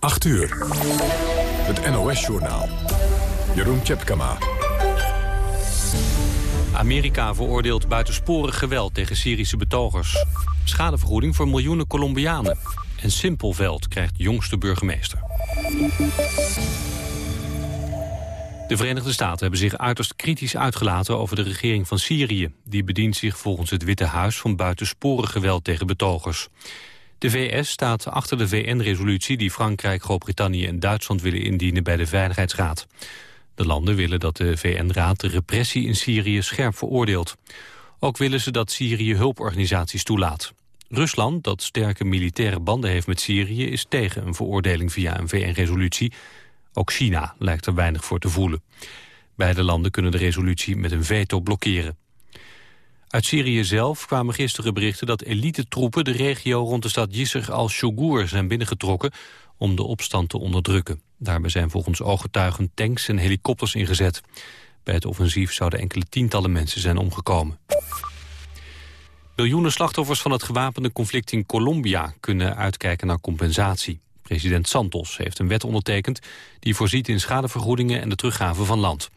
8 uur. Het NOS-journaal. Jeroen Tjepkama. Amerika veroordeelt buitensporig geweld tegen Syrische betogers. Schadevergoeding voor miljoenen Colombianen. En Simpelveld krijgt jongste burgemeester. De Verenigde Staten hebben zich uiterst kritisch uitgelaten over de regering van Syrië. Die bedient zich volgens het Witte Huis van buitensporig geweld tegen betogers. De VS staat achter de VN-resolutie die Frankrijk, Groot-Brittannië en Duitsland willen indienen bij de Veiligheidsraad. De landen willen dat de VN-raad de repressie in Syrië scherp veroordeelt. Ook willen ze dat Syrië hulporganisaties toelaat. Rusland, dat sterke militaire banden heeft met Syrië... is tegen een veroordeling via een VN-resolutie. Ook China lijkt er weinig voor te voelen. Beide landen kunnen de resolutie met een veto blokkeren. Uit Syrië zelf kwamen gisteren berichten dat elite-troepen... de regio rond de stad Yisr al-Shogur zijn binnengetrokken... om de opstand te onderdrukken. Daarbij zijn volgens ooggetuigen tanks en helikopters ingezet. Bij het offensief zouden enkele tientallen mensen zijn omgekomen. Miljoenen slachtoffers van het gewapende conflict in Colombia... kunnen uitkijken naar compensatie. President Santos heeft een wet ondertekend... die voorziet in schadevergoedingen en de teruggave van land.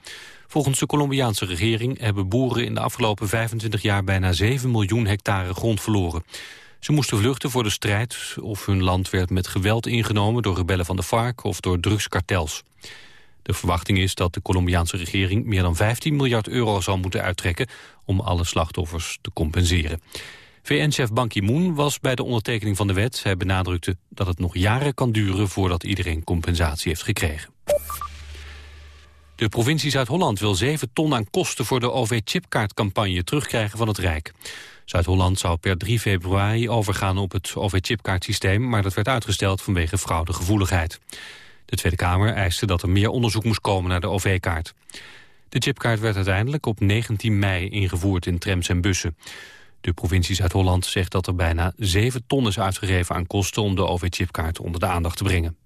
Volgens de Colombiaanse regering hebben boeren in de afgelopen 25 jaar... bijna 7 miljoen hectare grond verloren. Ze moesten vluchten voor de strijd of hun land werd met geweld ingenomen... door rebellen van de FARC of door drugskartels. De verwachting is dat de Colombiaanse regering meer dan 15 miljard euro zal moeten uittrekken om alle slachtoffers te compenseren. VN-chef Ban Ki-moon was bij de ondertekening van de wet. Hij benadrukte dat het nog jaren kan duren voordat iedereen compensatie heeft gekregen. De provincie Zuid-Holland wil 7 ton aan kosten voor de OV-chipkaartcampagne terugkrijgen van het Rijk. Zuid-Holland zou per 3 februari overgaan op het OV-chipkaartsysteem, maar dat werd uitgesteld vanwege fraudegevoeligheid. De Tweede Kamer eiste dat er meer onderzoek moest komen naar de OV-kaart. De chipkaart werd uiteindelijk op 19 mei ingevoerd in trams en bussen. De provincie Zuid-Holland zegt dat er bijna 7 ton is uitgegeven aan kosten... om de OV-chipkaart onder de aandacht te brengen.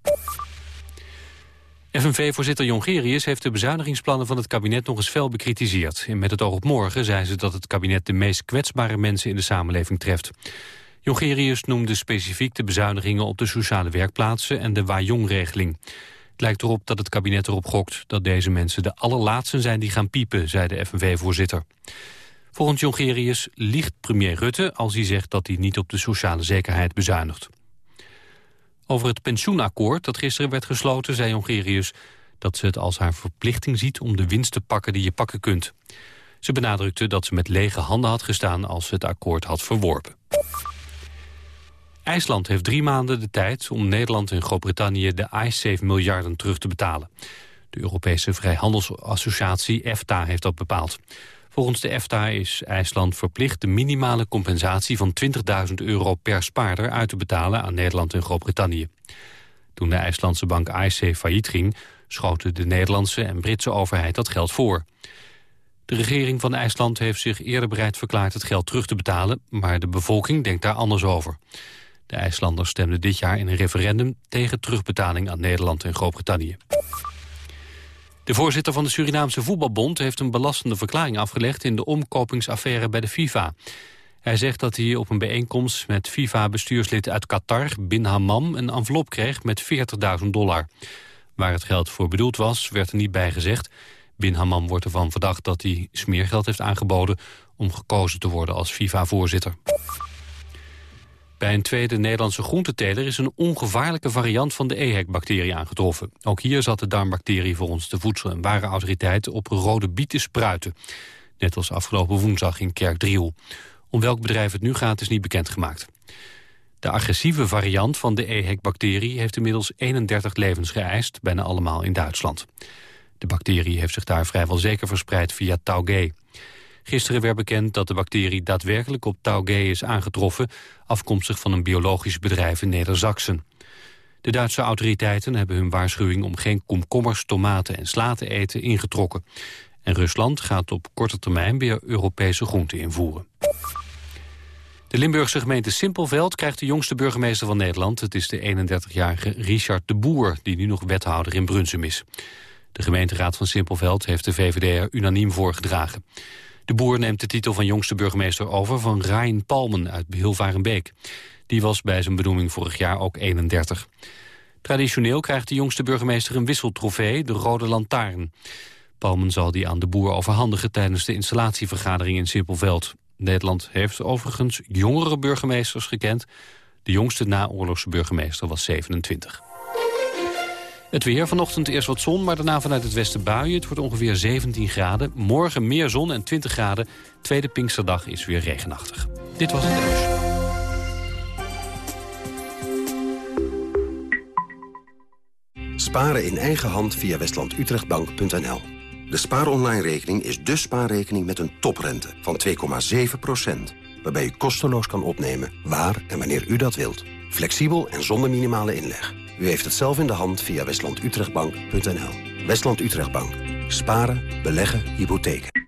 FNV-voorzitter Jongerius heeft de bezuinigingsplannen van het kabinet nog eens fel bekritiseerd. En met het oog op morgen zei ze dat het kabinet de meest kwetsbare mensen in de samenleving treft. Jongerius noemde specifiek de bezuinigingen op de sociale werkplaatsen en de Wajong-regeling. Het lijkt erop dat het kabinet erop gokt dat deze mensen de allerlaatsten zijn die gaan piepen, zei de FNV-voorzitter. Volgens Jongerius liegt premier Rutte als hij zegt dat hij niet op de sociale zekerheid bezuinigt. Over het pensioenakkoord dat gisteren werd gesloten, zei Jongerius dat ze het als haar verplichting ziet om de winst te pakken die je pakken kunt. Ze benadrukte dat ze met lege handen had gestaan als ze het akkoord had verworpen. IJsland heeft drie maanden de tijd om Nederland en Groot-Brittannië de iSafe miljarden terug te betalen. De Europese Vrijhandelsassociatie EFTA heeft dat bepaald. Volgens de EFTA is IJsland verplicht de minimale compensatie van 20.000 euro per spaarder uit te betalen aan Nederland en Groot-Brittannië. Toen de IJslandse bank iSafe failliet ging, schoten de Nederlandse en Britse overheid dat geld voor. De regering van IJsland heeft zich eerder bereid verklaard het geld terug te betalen, maar de bevolking denkt daar anders over. De IJslanders stemden dit jaar in een referendum tegen terugbetaling aan Nederland en Groot-Brittannië. De voorzitter van de Surinaamse Voetbalbond heeft een belastende verklaring afgelegd in de omkopingsaffaire bij de FIFA. Hij zegt dat hij op een bijeenkomst met FIFA-bestuurslid uit Qatar, Bin Hammam, een envelop kreeg met 40.000 dollar. Waar het geld voor bedoeld was, werd er niet bij gezegd. Bin Hammam wordt ervan verdacht dat hij smeergeld heeft aangeboden om gekozen te worden als FIFA-voorzitter. Bij een tweede Nederlandse groenteteler is een ongevaarlijke variant van de EHEC-bacterie aangetroffen. Ook hier zat de darmbacterie volgens de Voedsel- en Warenautoriteit op rode bieten spruiten. Net als afgelopen woensdag in Kerkdriel. Om welk bedrijf het nu gaat is niet bekendgemaakt. De agressieve variant van de EHEC-bacterie heeft inmiddels 31 levens geëist, bijna allemaal in Duitsland. De bacterie heeft zich daar vrijwel zeker verspreid via Taugé. Gisteren werd bekend dat de bacterie daadwerkelijk op Taugé is aangetroffen... afkomstig van een biologisch bedrijf in Neder-Zaksen. De Duitse autoriteiten hebben hun waarschuwing om geen komkommers, tomaten en sla te eten ingetrokken. En Rusland gaat op korte termijn weer Europese groenten invoeren. De Limburgse gemeente Simpelveld krijgt de jongste burgemeester van Nederland. Het is de 31-jarige Richard de Boer, die nu nog wethouder in Brunsum is. De gemeenteraad van Simpelveld heeft de VVD er unaniem voorgedragen. De boer neemt de titel van jongste burgemeester over van Rijn Palmen uit Hilvarenbeek. Die was bij zijn benoeming vorig jaar ook 31. Traditioneel krijgt de jongste burgemeester een wisseltrofee, de Rode Lantaarn. Palmen zal die aan de boer overhandigen tijdens de installatievergadering in Simpelveld. Nederland heeft overigens jongere burgemeesters gekend. De jongste naoorlogse burgemeester was 27. Het weer, vanochtend eerst wat zon, maar daarna vanuit het westen buien. Het wordt ongeveer 17 graden. Morgen meer zon en 20 graden. Tweede Pinksterdag is weer regenachtig. Dit was het nieuws. Sparen in eigen hand via westlandutrechtbank.nl. De spaaronline-rekening is de spaarrekening met een toprente van 2,7%. Waarbij u kosteloos kan opnemen waar en wanneer u dat wilt. Flexibel en zonder minimale inleg. U heeft het zelf in de hand via westlandutrechtbank.nl. Westland Utrechtbank. Sparen, beleggen, hypotheken.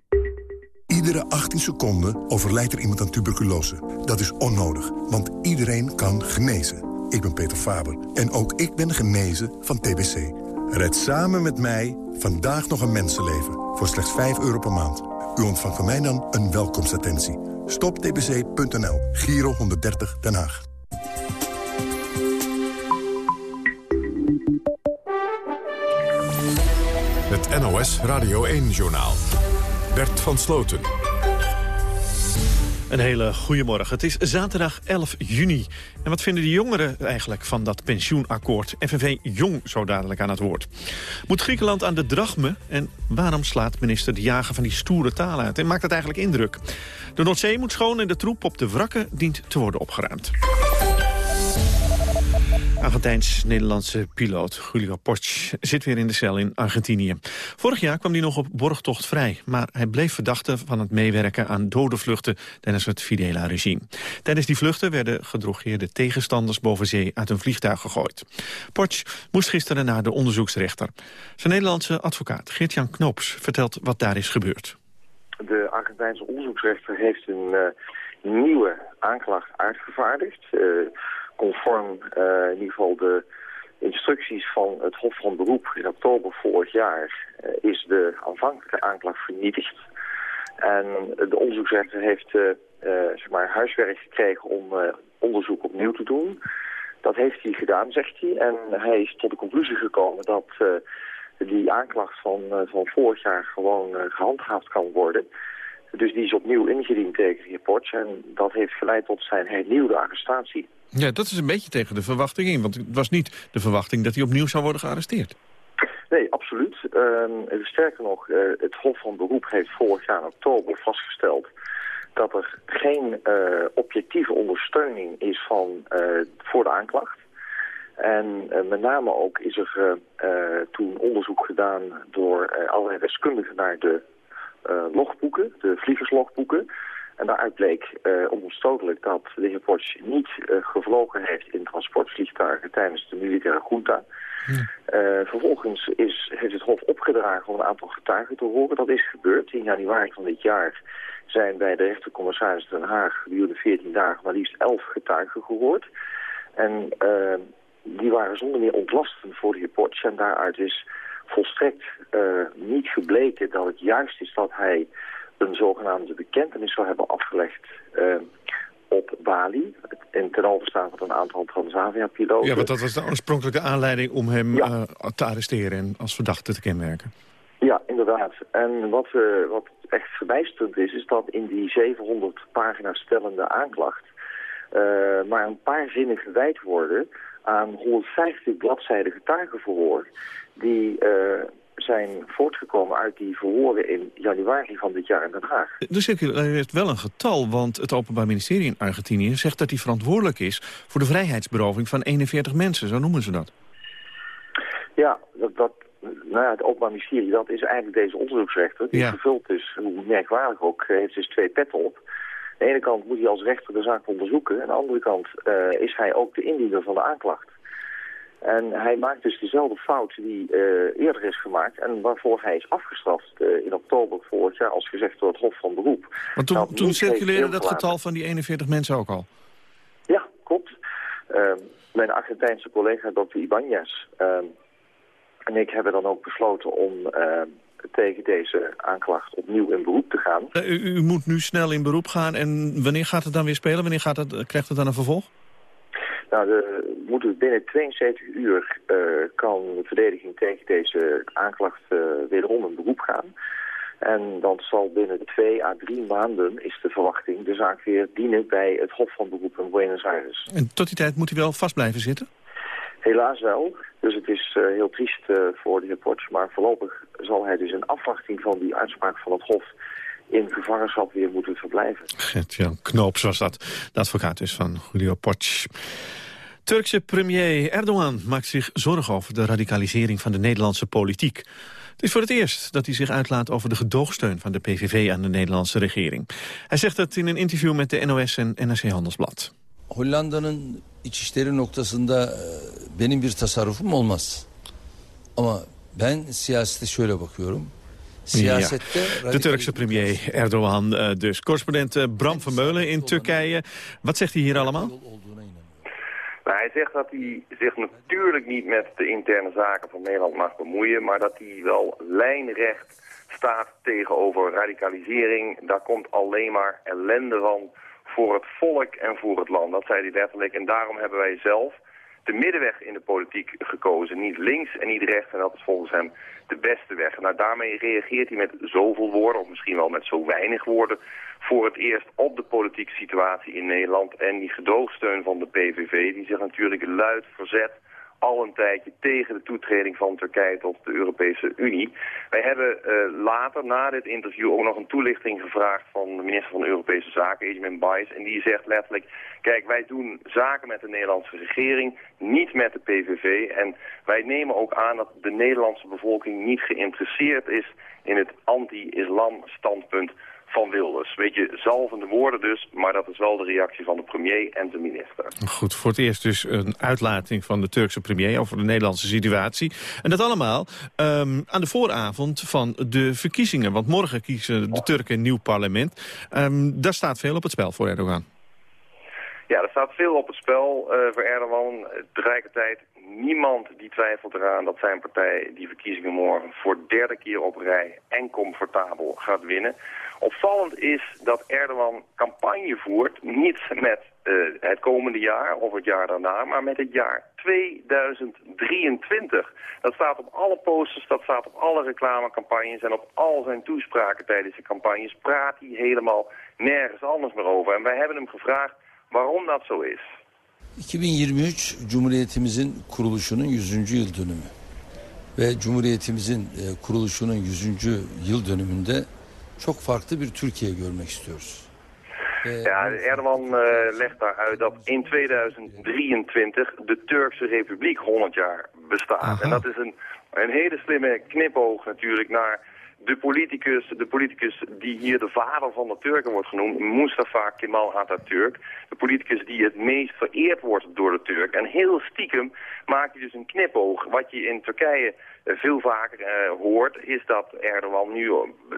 Iedere 18 seconden overlijdt er iemand aan tuberculose. Dat is onnodig, want iedereen kan genezen. Ik ben Peter Faber en ook ik ben genezen van TBC. Red samen met mij vandaag nog een mensenleven voor slechts 5 euro per maand. U ontvangt van mij dan een welkomstattentie. Stoptbc.nl, Giro 130 Den Haag. Het NOS Radio 1-journaal. Bert van Sloten. Een hele goede morgen. Het is zaterdag 11 juni. En wat vinden de jongeren eigenlijk van dat pensioenakkoord? FNV Jong zo dadelijk aan het woord. Moet Griekenland aan de drachme? En waarom slaat minister De Jager van die stoere taal uit? En maakt dat eigenlijk indruk? De Noordzee moet schoon en de troep op de wrakken dient te worden opgeruimd. Argentijns-Nederlandse piloot Julio Poch zit weer in de cel in Argentinië. Vorig jaar kwam hij nog op borgtocht vrij, maar hij bleef verdachte van het meewerken aan dode vluchten tijdens het Fidela-regime. Tijdens die vluchten werden gedrogeerde tegenstanders boven zee uit een vliegtuig gegooid. Poch moest gisteren naar de onderzoeksrechter. Zijn Nederlandse advocaat Geert-Jan Knoops vertelt wat daar is gebeurd. De Argentijnse onderzoeksrechter heeft een uh, nieuwe aanklacht uitgevaardigd... Uh, conform uh, in ieder geval de instructies van het Hof van Beroep in oktober vorig jaar uh, is de aanvankelijke aanklacht vernietigd. En de onderzoeksrechter heeft uh, zeg maar huiswerk gekregen om onderzoek opnieuw te doen. Dat heeft hij gedaan, zegt hij. En hij is tot de conclusie gekomen dat die aanklacht van, van vorig jaar gewoon gehandhaafd kan worden. Dus die is opnieuw ingediend tegen de heer En dat heeft geleid tot zijn hernieuwde arrestatie. Ja, dat is een beetje tegen de verwachting in. Want het was niet de verwachting dat hij opnieuw zou worden gearresteerd. Nee, absoluut. Uh, sterker nog, uh, het Hof van Beroep heeft vorig jaar in oktober vastgesteld dat er geen uh, objectieve ondersteuning is van, voor de aanklacht. En met name ook is er toen onderzoek gedaan door allerlei deskundigen naar de logboeken, de vliegerslogboeken. En daaruit bleek uh, onomstotelijk dat de heer Porsche niet uh, gevlogen heeft in transportvliegtuigen tijdens de militaire junta. Uh, vervolgens is, heeft het Hof opgedragen om een aantal getuigen te horen. Dat is gebeurd. In januari van dit jaar zijn bij de rechtercommissaris Den Haag gedurende 14 dagen maar liefst 11 getuigen gehoord. En die waren zonder meer ontlastend voor de heer Porsche. En daaruit is volstrekt niet gebleken dat het juist is dat hij een zogenaamde bekentenis zou hebben afgelegd uh, op Bali. In ten overstaan van een aantal Transavia-piloten. Ja, want dat was de oorspronkelijke aanleiding om hem ja. uh, te arresteren en als verdachte te kenmerken. Ja, inderdaad. En wat, uh, wat echt verbijsterend is, is dat in die 700 pagina's stellende aanklacht... maar een paar zinnen gewijd worden aan 150 bladzijden getuigenverhoor... die zijn voortgekomen uit die verhoren in januari van dit jaar in Den Haag. Dus heeft wel een getal, want het Openbaar Ministerie in Argentinië zegt dat hij verantwoordelijk is voor de vrijheidsberoving van 41 mensen, zo noemen ze dat. Ja, dat, dat, nou ja, het Openbaar Ministerie, dat is eigenlijk deze onderzoeksrechter, die ja. gevuld is, hoe merkwaardig ook, heeft dus twee petten op. Aan de ene kant moet hij als rechter de zaak onderzoeken, en aan de andere kant uh, is hij ook de indiener van de aanklacht. En hij maakt dus dezelfde fout die uh, eerder is gemaakt en waarvoor hij is afgestraft uh, in oktober vorig jaar als gezegd door het Hof van Beroep. Want toen, toen circuleerde dat getal van die 41 mensen ook al? Ja, klopt. Uh, mijn Argentijnse collega Dr. Ibanez en ik hebben dan ook besloten om tegen deze aanklacht opnieuw in beroep te gaan. U, u, moet nu snel in beroep gaan en wanneer gaat het dan weer spelen? Wanneer gaat het, krijgt het dan een vervolg? Nou, de, moeten binnen 72 uur kan de verdediging tegen deze aanklacht wederom een beroep gaan. En dan zal binnen twee à drie maanden, is de verwachting, de zaak weer dienen bij het Hof van Beroep in Buenos Aires. En tot die tijd moet hij wel vast blijven zitten? Helaas wel. Dus het is uh, heel triest uh, voor de heer Potts. Maar voorlopig zal hij dus in afwachting van die uitspraak van het Hof in gevangenschap weer moeten verblijven. Gert-Jan Knoop, zoals dat. De advocaat is van Julio Potts. Turkse premier Erdogan maakt zich zorgen over de radicalisering van de Nederlandse politiek. Het is voor het eerst dat hij zich uitlaat over de gedoogsteun van de PVV aan de Nederlandse regering. Hij zegt dat in een interview met de NOS en NRC Handelsblad. Hollanda'nın içişleri noktasında e, benim bir tasarrufum olmaz. Ama ben siyasete şöyle bakıyorum. Ja, de Turkse premier Erdogan eh, dus. Correspondent eh, Bram Vermeulen in Turkije. Wat zegt hij hier allemaal? Nou, hij zegt dat hij zich natuurlijk niet met de interne zaken van Nederland mag bemoeien, maar dat hij wel lijnrecht staat tegenover radicalisering. Daar komt alleen maar ellende van voor het volk en voor het land. Dat zei hij letterlijk. En daarom hebben wij zelf de middenweg in de politiek gekozen. Niet links en niet rechts. En dat is volgens hem de beste weg. Nou, daarmee reageert hij met zoveel woorden, of misschien wel met zo weinig woorden, voor het eerst op de politieke situatie in Nederland. En die gedoogsteun van de PVV, die zich natuurlijk luid verzet al een tijdje tegen de toetreding van Turkije tot de Europese Unie. Wij hebben uh, later, na dit interview, ook nog een toelichting gevraagd van de minister van Europese Zaken, Egemen Bayes. En die zegt letterlijk, kijk, wij doen zaken met de Nederlandse regering, niet met de PVV. En wij nemen ook aan dat de Nederlandse bevolking niet geïnteresseerd is in het anti-islam standpunt van Wilders. Weet je, zalvende woorden dus, maar dat is wel de reactie van de premier en de minister. Goed, voor het eerst dus een uitlating van de Turkse premier over de Nederlandse situatie. En dat allemaal um, aan de vooravond van de verkiezingen. Want morgen kiezen de Turken een nieuw parlement. Um, daar staat veel op het spel voor Erdogan. Ja, er staat veel op het spel uh, voor Erdogan. Tegelijkertijd niemand die twijfelt eraan dat zijn partij die verkiezingen morgen voor derde keer op rij en comfortabel gaat winnen. Opvallend is dat Erdogan campagne voert, niet met uh, het komende jaar of het jaar daarna, maar met het jaar 2023. Dat staat op alle posters, dat staat op alle reclamecampagnes en op al zijn toespraken tijdens de campagnes praat hij helemaal nergens anders meer over. En wij hebben hem gevraagd waarom dat zo is. 2023 Cumhuriyetimizin kuruluşunun 100. yıl dönümü. Ve Cumhuriyetimizin e, kuruluşunun 100. yıl dönümünde çok farklı bir Türkiye görmek istiyoruz. Ja, Erdogan uh, legt daar uit dat in 2023 de Turkse Republiek 100 jaar bestaat. Aha. En dat is een, een hele slimme knipoog natuurlijk naar de politicus, de politicus die hier de vader van de Turken wordt genoemd, Mustafa Kemal Atatürk. De politicus die het meest vereerd wordt door de Turk. En heel stiekem maakt hij dus een knipoog. Wat je in Turkije eh, veel vaker uh, hoort, is dat Erdogan nu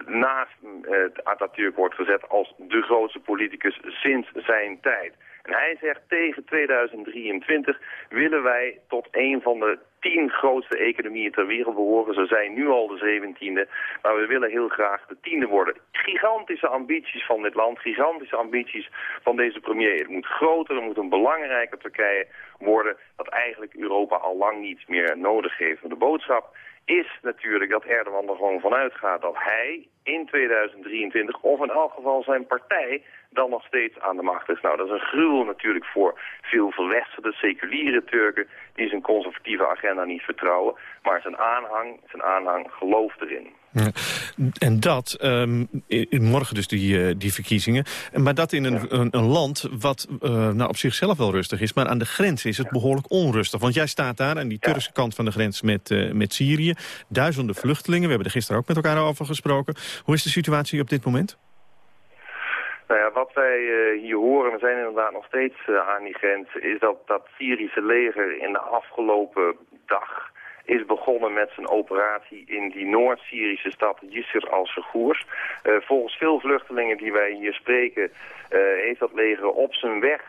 naast uh, Atatürk wordt gezet als de grootste politicus sinds zijn tijd. En hij zegt tegen 2023 willen wij tot een van de tien grootste economieën ter wereld behoren. Ze zijn nu al de zeventiende, maar we willen heel graag de tiende worden. Gigantische ambities van dit land, gigantische ambities van deze premier. Het moet groter, het moet een belangrijker Turkije worden dat eigenlijk Europa al lang niet meer nodig heeft. De boodschap is natuurlijk dat Erdogan er gewoon vanuit gaat dat hij in 2023, of in elk geval zijn partij, dan nog steeds aan de macht is. Nou, dat is een gruwel natuurlijk voor veel verwesterde, seculiere Turken die zijn conservatieve agenda niet vertrouwen. Maar zijn aanhang, zijn aanhang gelooft erin. Ja. En dat, um, morgen dus die, uh, die verkiezingen, maar dat in een, ja. een, een, land wat uh, nou op zichzelf wel rustig is, maar aan de grens is het ja. behoorlijk onrustig. Want jij staat daar aan die Turkse kant van de grens met, uh, met Syrië, duizenden vluchtelingen, we hebben er gisteren ook met elkaar over gesproken. Hoe is de situatie op dit moment? Nou ja, wat wij uh, hier horen, we zijn inderdaad nog steeds uh, aan die grens, is dat dat Syrische leger in de afgelopen dag is begonnen met zijn operatie in die Noord-Syrische stad Yisr al-Segours. Uh, volgens veel vluchtelingen die wij hier spreken, heeft dat leger op zijn weg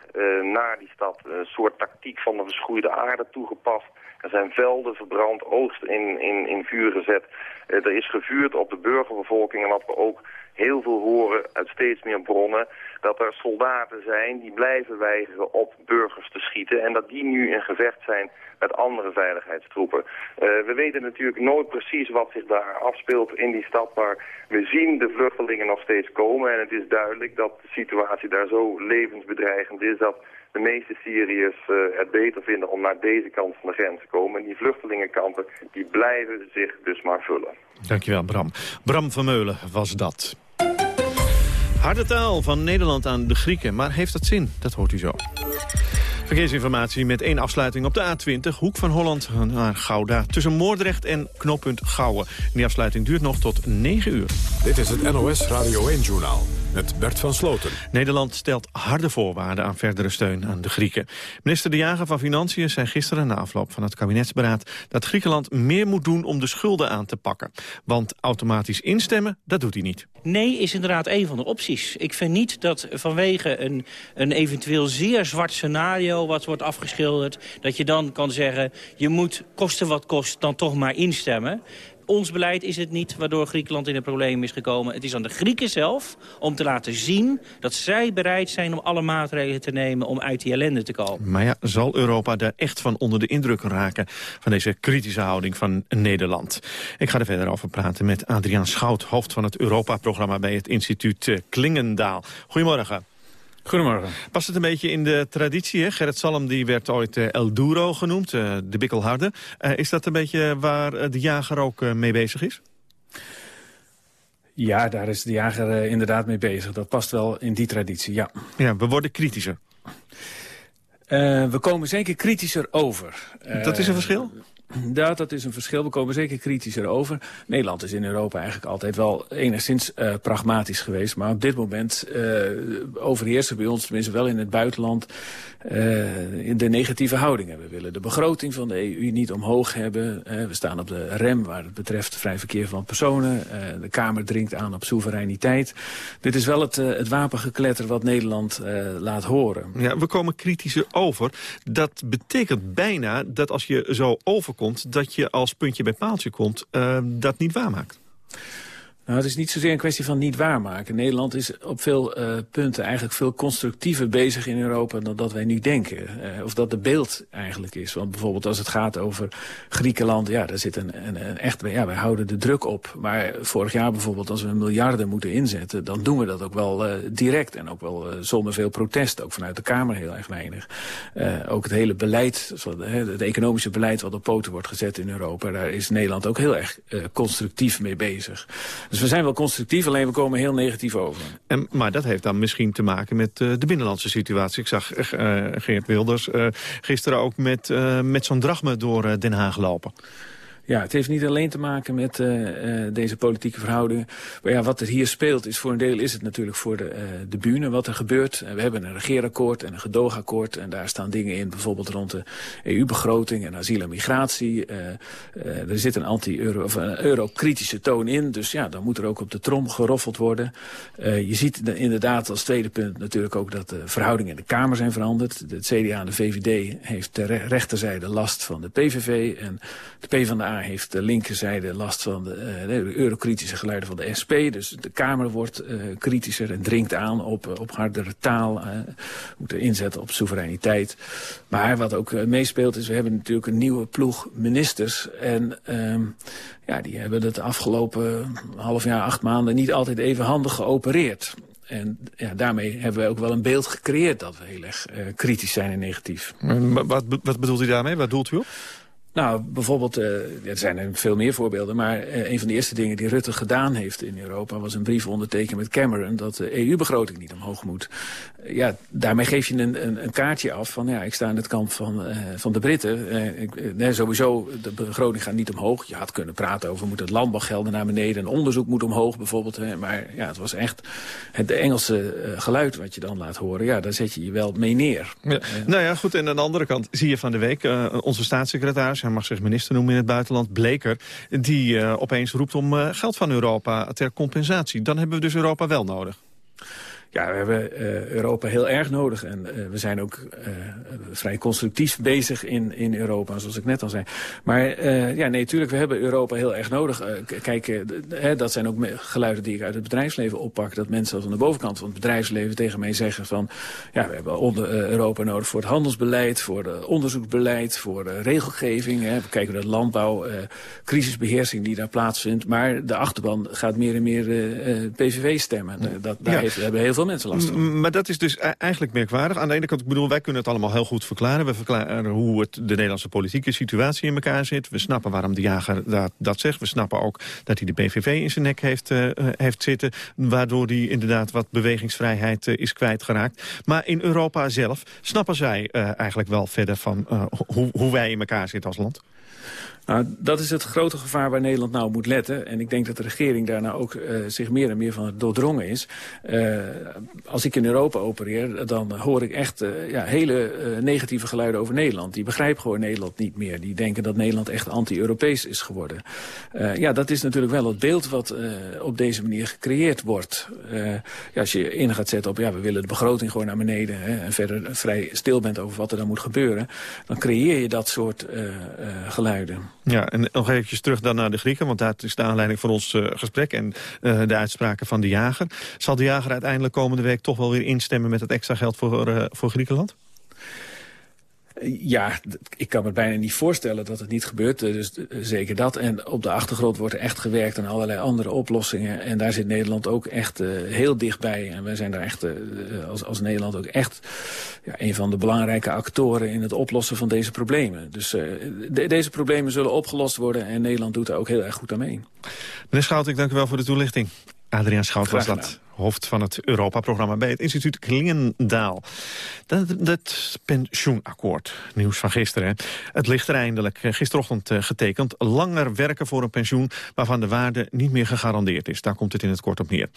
naar die stad een soort tactiek van de verschroeide aarde toegepast. Er zijn velden verbrand, oogst in, in, in vuur gezet. er is gevuurd op de burgerbevolking en wat we ook heel veel horen uit steeds meer bronnen dat er soldaten zijn die blijven weigeren op burgers te schieten en dat die nu in gevecht zijn met andere veiligheidstroepen. Uh, we weten natuurlijk nooit precies wat zich daar afspeelt in die stad, maar we zien de vluchtelingen nog steeds komen en het is duidelijk dat de situatie daar zo levensbedreigend is dat de meeste Syriërs uh, het beter vinden om naar deze kant van de grens te komen. En die vluchtelingenkampen die blijven zich dus maar vullen. Dankjewel Bram. Bram van Meulen was dat. Harde taal van Nederland aan de Grieken, maar heeft dat zin? Dat hoort u zo. Verkeersinformatie met één afsluiting op de A20, hoek van Holland naar Gouda. Tussen Moordrecht en knooppunt Gouwen. Die afsluiting duurt nog tot 9 uur. Dit is het NOS Radio 1-journaal met Bert van Sloten. Nederland stelt harde voorwaarden aan verdere steun aan de Grieken. Minister De Jager van Financiën zei gisteren na afloop van het kabinetsberaad... dat Griekenland meer moet doen om de schulden aan te pakken. Want automatisch instemmen, dat doet hij niet. Nee is inderdaad een van de opties. Ik vind niet dat vanwege een, een eventueel zeer zwart scenario... wat wordt afgeschilderd, dat je dan kan zeggen... je moet kosten wat kost dan toch maar instemmen ons beleid is het niet waardoor Griekenland in een probleem is gekomen. Het is aan de Grieken zelf om te laten zien dat zij bereid zijn om alle maatregelen te nemen om uit die ellende te komen. Maar ja, zal Europa daar echt van onder de indruk raken van deze kritische houding van Nederland? Ik ga er verder over praten met Adriaan Schout, hoofd van het Europa-programma bij het instituut eh, Klingendaal. Goedemorgen. Goedemorgen. Past het een beetje in de traditie? Hè? Gerrit Salm die werd ooit uh, El Duro genoemd, uh, de bikkelharde. Uh, is dat een beetje waar de jager ook mee bezig is? Ja, daar is de jager inderdaad mee bezig. Dat past wel in die traditie, ja. Ja, we worden kritischer. we komen zeker kritischer over. Dat is een verschil? Ja, dat is een verschil. We komen zeker kritischer over. Nederland is in Europa eigenlijk altijd wel enigszins uh, pragmatisch geweest. Maar op dit moment uh, overheersen bij ons, tenminste wel in het buitenland, uh, de negatieve houdingen. We willen de begroting van de EU niet omhoog hebben. we staan op de rem waar het betreft vrij verkeer van personen. de Kamer dringt aan op soevereiniteit. Dit is wel het, het wapengekletter wat Nederland laat horen. Ja, we komen kritischer over. Dat betekent bijna dat als je zo overkomt dat je als puntje bij paaltje komt, uh, dat niet waarmaakt. Nou, het is niet zozeer een kwestie van niet waarmaken. Nederland is op veel uh, punten eigenlijk veel constructiever bezig in Europa dan dat wij nu denken. Uh, of dat de beeld eigenlijk is. Want bijvoorbeeld als het gaat over Griekenland, ja, daar zit een, een, een echt, ja, wij houden de druk op. Maar vorig jaar bijvoorbeeld, als we miljarden moeten inzetten, dan doen we dat ook wel uh, direct en ook wel zonder veel protest. Ook vanuit de Kamer heel erg weinig. ook het hele beleid, het economische beleid wat op poten wordt gezet in Europa, daar is Nederland ook heel erg constructief mee bezig. Dus we zijn wel constructief, alleen we komen heel negatief over. En, maar dat heeft dan misschien te maken met uh, de binnenlandse situatie. Ik zag uh, Geert Wilders uh, gisteren ook met, met zo'n drachme door Den Haag lopen. Ja, het heeft niet alleen te maken met uh, uh, deze politieke verhoudingen. Maar ja, wat er hier speelt is voor een deel is het natuurlijk voor de, uh, de bühne wat er gebeurt. we hebben een regeerakkoord en een gedoogakkoord. En daar staan dingen in, bijvoorbeeld rond de EU-begroting en asiel en migratie. er zit een anti-euro of een euro-kritische toon in. Dus ja, dan moet er ook op de trom geroffeld worden. je ziet inderdaad als tweede punt natuurlijk ook dat de verhoudingen in de Kamer zijn veranderd. De CDA en de VVD heeft ter rechterzijde last van de PVV en de PvdA heeft de linkerzijde last van de, uh, de eurokritische geluiden van de SP. Dus de Kamer wordt uh, kritischer en dringt aan op, uh, op hardere taal. Moeten inzetten op soevereiniteit. Maar wat ook meespeelt is, we hebben natuurlijk een nieuwe ploeg ministers. En um, ja, die hebben het afgelopen half jaar, acht maanden niet altijd even handig geopereerd. En ja, daarmee hebben we ook wel een beeld gecreëerd dat we heel erg kritisch zijn en negatief. Wat, wat bedoelt u daarmee? Wat doelt u op? Nou, bijvoorbeeld, uh, er zijn veel meer voorbeelden... maar uh, een van de eerste dingen die Rutte gedaan heeft in Europa... was een brief ondertekenen met Cameron dat de EU-begroting niet omhoog moet. Uh, ja, daarmee geef je een, een, een, kaartje af van... ja, ik sta in het kamp van, van de Britten. Ik, nee, sowieso, de begroting gaat niet omhoog. Je had kunnen praten over, moet het landbouwgelden naar beneden... en onderzoek moet omhoog bijvoorbeeld. Hè, maar ja, het was echt het Engelse geluid wat je dan laat horen. Ja, daar zet je je wel mee neer. Ja. nou ja, goed, en aan de andere kant zie je van de week... onze staatssecretaris hij mag zich minister noemen in het buitenland, Bleker... die uh, opeens roept om uh, geld van Europa ter compensatie. Dan hebben we dus Europa wel nodig. Ja, we hebben Europa heel erg nodig. En we zijn ook vrij constructief bezig in, in Europa, zoals ik net al zei. Maar ja, nee, natuurlijk, we hebben Europa heel erg nodig. kijk, dat zijn ook geluiden die ik uit het bedrijfsleven oppak. Dat mensen aan de bovenkant van het bedrijfsleven tegen mij zeggen van... ja, we hebben onder, Europa nodig voor het handelsbeleid, voor het onderzoeksbeleid, voor de regelgeving. Hè. We kijken naar de landbouw, crisisbeheersing die daar plaatsvindt. Maar de achterban gaat meer en meer PVV stemmen. Dat, daar heeft, hebben heel veel mensen. Maar dat is dus e- eigenlijk merkwaardig. Aan de ene kant, ik bedoel, wij kunnen het allemaal heel goed verklaren. We verklaren hoe het, de Nederlandse politieke situatie in elkaar zit. We snappen waarom de jager dat, dat zegt. We snappen ook dat hij de PVV in zijn nek heeft, uh, heeft zitten. Waardoor hij inderdaad wat bewegingsvrijheid uh, is kwijtgeraakt. Maar in Europa zelf snappen zij uh, eigenlijk wel verder van hoe, hoe wij in elkaar zitten als land. Nou, dat is het grote gevaar waar Nederland nou moet letten. En ik denk dat de regering daar nou ook uh, zich meer en meer van doordrongen is. Uh, als ik in Europa opereer, dan hoor ik echt uh, ja, hele negatieve geluiden over Nederland. Die begrijpen gewoon Nederland niet meer. Die denken dat Nederland echt anti-Europees is geworden. ja, dat is natuurlijk wel het beeld wat op deze manier gecreëerd wordt. ja, als je in gaat zetten op, ja, we willen de begroting gewoon naar beneden... Hè, en verder vrij stil bent over wat er dan moet gebeuren... dan creëer je dat soort geluiden. Ja, en nog eventjes terug dan naar de Grieken, want dat is de aanleiding van ons uh, gesprek en uh, de uitspraken van de jager. Zal de jager uiteindelijk komende week toch wel weer instemmen met het extra geld voor, uh, voor Griekenland? Ja, ik kan me bijna niet voorstellen dat het niet gebeurt. Dus zeker dat. En op de achtergrond wordt er echt gewerkt aan allerlei andere oplossingen. En daar zit Nederland ook echt uh, heel dichtbij. En wij zijn daar echt uh, als, als Nederland ook echt ja, een van de belangrijke actoren in het oplossen van deze problemen. Dus uh, de, deze problemen zullen opgelost worden en Nederland doet daar ook heel erg goed aan mee. Meneer Schout, ik dank u wel voor de toelichting. Adriaan Schout was dat, hoofd van het Europa-programma bij het instituut Klingendaal. Dat, dat pensioenakkoord, nieuws van gisteren. Het ligt er eindelijk, eh, gisterochtend eh, getekend. Langer werken voor een pensioen waarvan de waarde niet meer gegarandeerd is. Daar komt het in het kort op neer.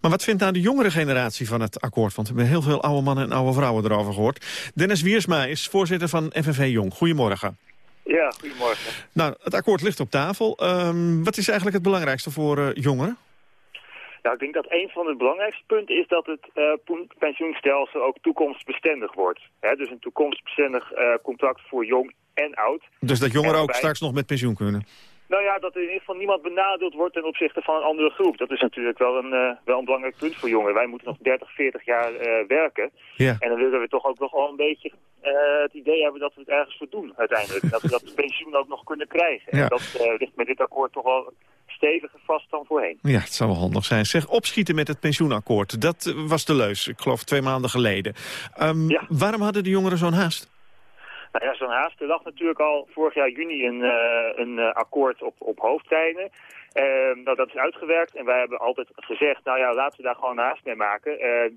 Maar wat vindt nou de jongere generatie van het akkoord? Want we hebben heel veel oude mannen en oude vrouwen erover gehoord. Dennis Wiersma is voorzitter van FNV Jong. Goedemorgen. Ja, goedemorgen. Nou, het akkoord ligt op tafel. Um, wat is eigenlijk het belangrijkste voor uh, jongeren? Nou, ik denk dat een van de belangrijkste punten is dat het uh, pensioenstelsel ook toekomstbestendig wordt. He, dus een toekomstbestendig uh, contract voor jong en oud. Dus dat jongeren ook straks nog met pensioen kunnen? Nou ja, dat er in ieder geval niemand benadeeld wordt ten opzichte van een andere groep. Dat is natuurlijk wel een, uh, wel een belangrijk punt voor jongeren. Wij moeten nog 30, 40 jaar uh, werken. Ja. En dan willen we toch ook nog wel een beetje uh, het idee hebben dat we het ergens voor doen uiteindelijk. dat we dat pensioen ook nog kunnen krijgen. Ja. En dat ligt met dit akkoord toch wel steviger vast dan voorheen. Ja, het zou wel handig zijn. Zeg, opschieten met het pensioenakkoord. Dat was de leus, ik geloof twee maanden geleden. Um, ja. Waarom hadden de jongeren zo'n haast? Nou ja, zo'n haast. Er lag natuurlijk al vorig jaar juni een, uh, een uh, akkoord op, op hoofdtreinen. Uh, nou, dat is uitgewerkt en wij hebben altijd gezegd, nou ja, laten we daar gewoon haast mee maken.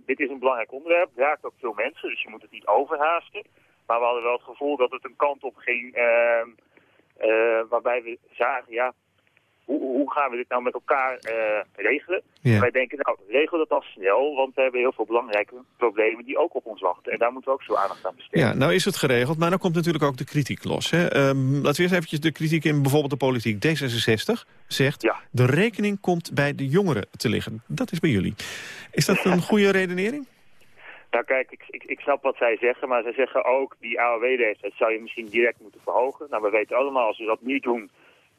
Dit is een belangrijk onderwerp, het raakt ook veel mensen, dus je moet het niet overhaasten. Maar we hadden wel het gevoel dat het een kant op ging uh, waarbij we zagen, ja, hoe, hoe, gaan we dit nou met elkaar uh, regelen? Ja. Wij denken, nou, regel dat al snel, want we hebben heel veel belangrijke problemen die ook op ons wachten. En daar moeten we ook veel aandacht aan besteden. Ja, nou is het geregeld, maar dan komt natuurlijk ook de kritiek los. Hè? Um, laten we eerst eventjes de kritiek in bijvoorbeeld de politiek. D66 zegt, ja. de rekening komt bij de jongeren te liggen. Dat is bij jullie. Is dat een goede redenering? Nou kijk, ik, ik, ik snap wat zij zeggen, maar zij zeggen ook, die AOW-leeftijd zou je misschien direct moeten verhogen. Nou, we weten allemaal, als we dat niet doen,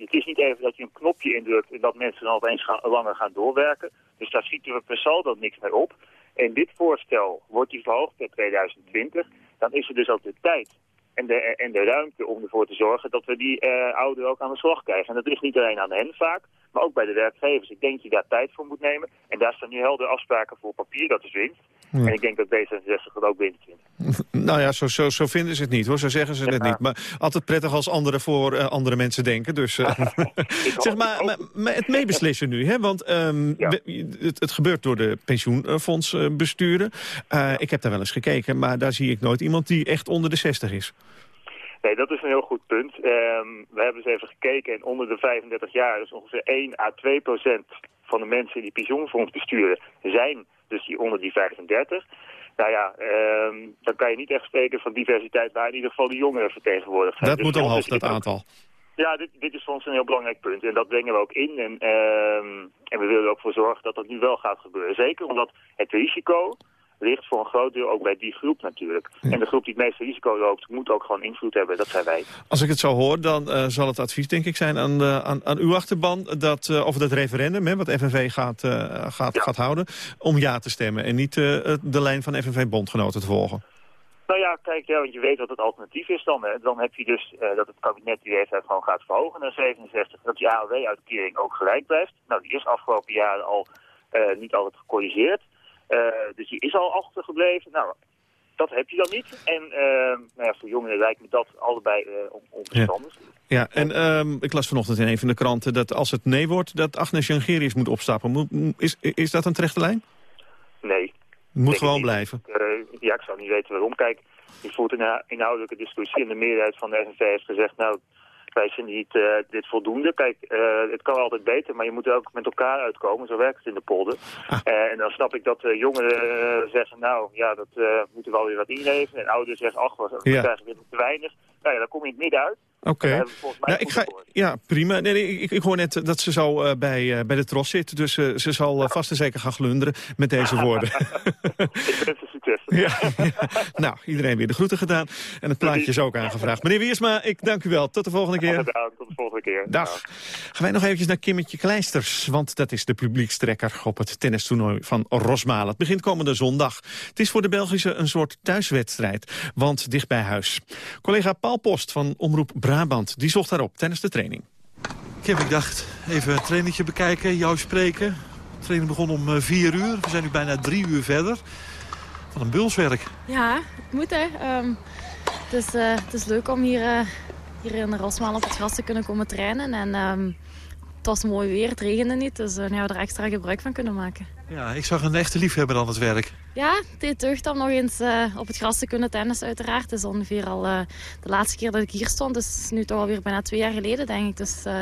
het is niet even dat je een knopje indrukt en dat mensen dan opeens gaan, langer gaan doorwerken. Dus daar schieten we per saldo niks meer op. En dit voorstel wordt die verhoogd per 2020. Dan is er dus ook de tijd en de, en de ruimte om ervoor te zorgen dat we die uh, ouderen ook aan de slag krijgen. En dat ligt niet alleen aan hen vaak, maar ook bij de werkgevers. Ik denk dat je daar tijd voor moet nemen. En daar staan nu helder afspraken voor papier, dat is winst. Ja. En ik denk dat D66 het ook winst vindt. Nou ja, zo, zo, zo vinden ze het niet hoor, zo zeggen ze ja. het niet. Maar altijd prettig als anderen voor uh, andere mensen denken. Dus, uh, zeg maar, maar, maar, het meebeslissen nu, hè? want um, ja. het, het, gebeurt door de pensioenfondsbesturen. Uh, ik heb daar wel eens gekeken, maar daar zie ik nooit iemand die echt onder de 60 is. Nee, dat is een heel goed punt. Um, we hebben eens even gekeken en onder de 35 jaar, dus ongeveer 1 à 2 procent van de mensen die pensioenfonds besturen, zijn dus die onder die 35. Nou ja, um, dan kan je niet echt spreken van diversiteit waar in ieder geval de jongeren vertegenwoordigd zijn. Dat dus moet omhoog, dat aantal. Ja, dit, dit is voor ons een heel belangrijk punt. En dat brengen we ook in. En, ehm, en we willen er ook voor zorgen dat dat nu wel gaat gebeuren. Zeker omdat het risico ligt voor een groot deel ook bij die groep natuurlijk. En de groep die het meeste risico loopt, moet ook gewoon invloed hebben. Dat zijn wij. Als ik het zo hoor, dan uh, zal het advies denk ik zijn aan, uh, aan, aan, uw achterban... Dat, uh, over dat referendum, hè, wat FNV gaat, gaat, ja. gaat houden, om ja te stemmen. En niet de lijn van FNV-bondgenoten te volgen. Nou ja, kijk, ja, want je weet wat het alternatief is dan. Hè. Dan heb je dus uh, dat het kabinet die leeftijd gewoon gaat verhogen naar 67. Dat die AOW-uitkering ook gelijk blijft. Nou, die is afgelopen jaren al uh, niet altijd gecorrigeerd. Uh, dus die is al achtergebleven. Nou, dat heb je dan niet. En nou ja, voor jongeren lijkt me dat allebei onverstandig. Ja. Ja, en um, ik las vanochtend in een van de kranten dat als het nee wordt... dat Agnes Jongerius moet opstappen. Is, is dat een terechte lijn? Nee. Moet gewoon blijven? Ja, ik zou niet weten waarom. Kijk, je voert een inhoudelijke discussie en de meerderheid van de FNV heeft gezegd... nou, wij zijn niet uh, dit voldoende. Kijk, uh, het kan altijd beter, maar je moet ook met elkaar uitkomen. Zo werkt het in de polder. Ah. Uh, en dan snap ik dat jongeren zeggen, nou ja, dat moeten we wel weer wat inleveren. En ouderen zeggen, ach, we ja. krijgen weer te weinig. Nou ja, dan kom je midden uit. Oké. Okay. Nou, ik ga, ja, prima. Nee, ik, ik, hoor net dat ze zo uh, bij, uh, bij de tros zit. Dus uh, ze zal ja. vast en zeker gaan glunderen met deze woorden. ik wens succes. ja, ja, Nou, iedereen weer de groeten gedaan. En het plaatje is ook aangevraagd. Meneer Wiersma, ik dank u wel. Tot de volgende keer. Gedaan, tot de volgende keer. Dag. Gaan wij nog eventjes naar Kimmetje Kleisters. Want dat is de publiekstrekker op het tennistoernooi van Rosmalen. Het begint komende zondag. Het is voor de Belgische een soort thuiswedstrijd. Want dicht bij huis. Collega Paul Post van Omroep Brabant, die zocht daarop tijdens de training. Kim, ik dacht even een trainingje bekijken, jou spreken. De training begon om vier uur. We zijn nu bijna drie uur verder. Wat een bulswerk. Ja, het moet hè. Um, het, is, uh, het is leuk om hier, uh, hier in Rosmaal op het gras te kunnen komen trainen. En um, het was mooi weer, het regende niet. Dus uh, nu hebben we er extra gebruik van kunnen maken. Ja, ik zag een echte liefhebber aan het werk. Ja, het deed deugd om nog eens uh, op het gras te kunnen tennis uiteraard. Het is ongeveer al uh, de laatste keer dat ik hier stond. Dus nu toch alweer bijna twee jaar geleden denk ik. Dus uh,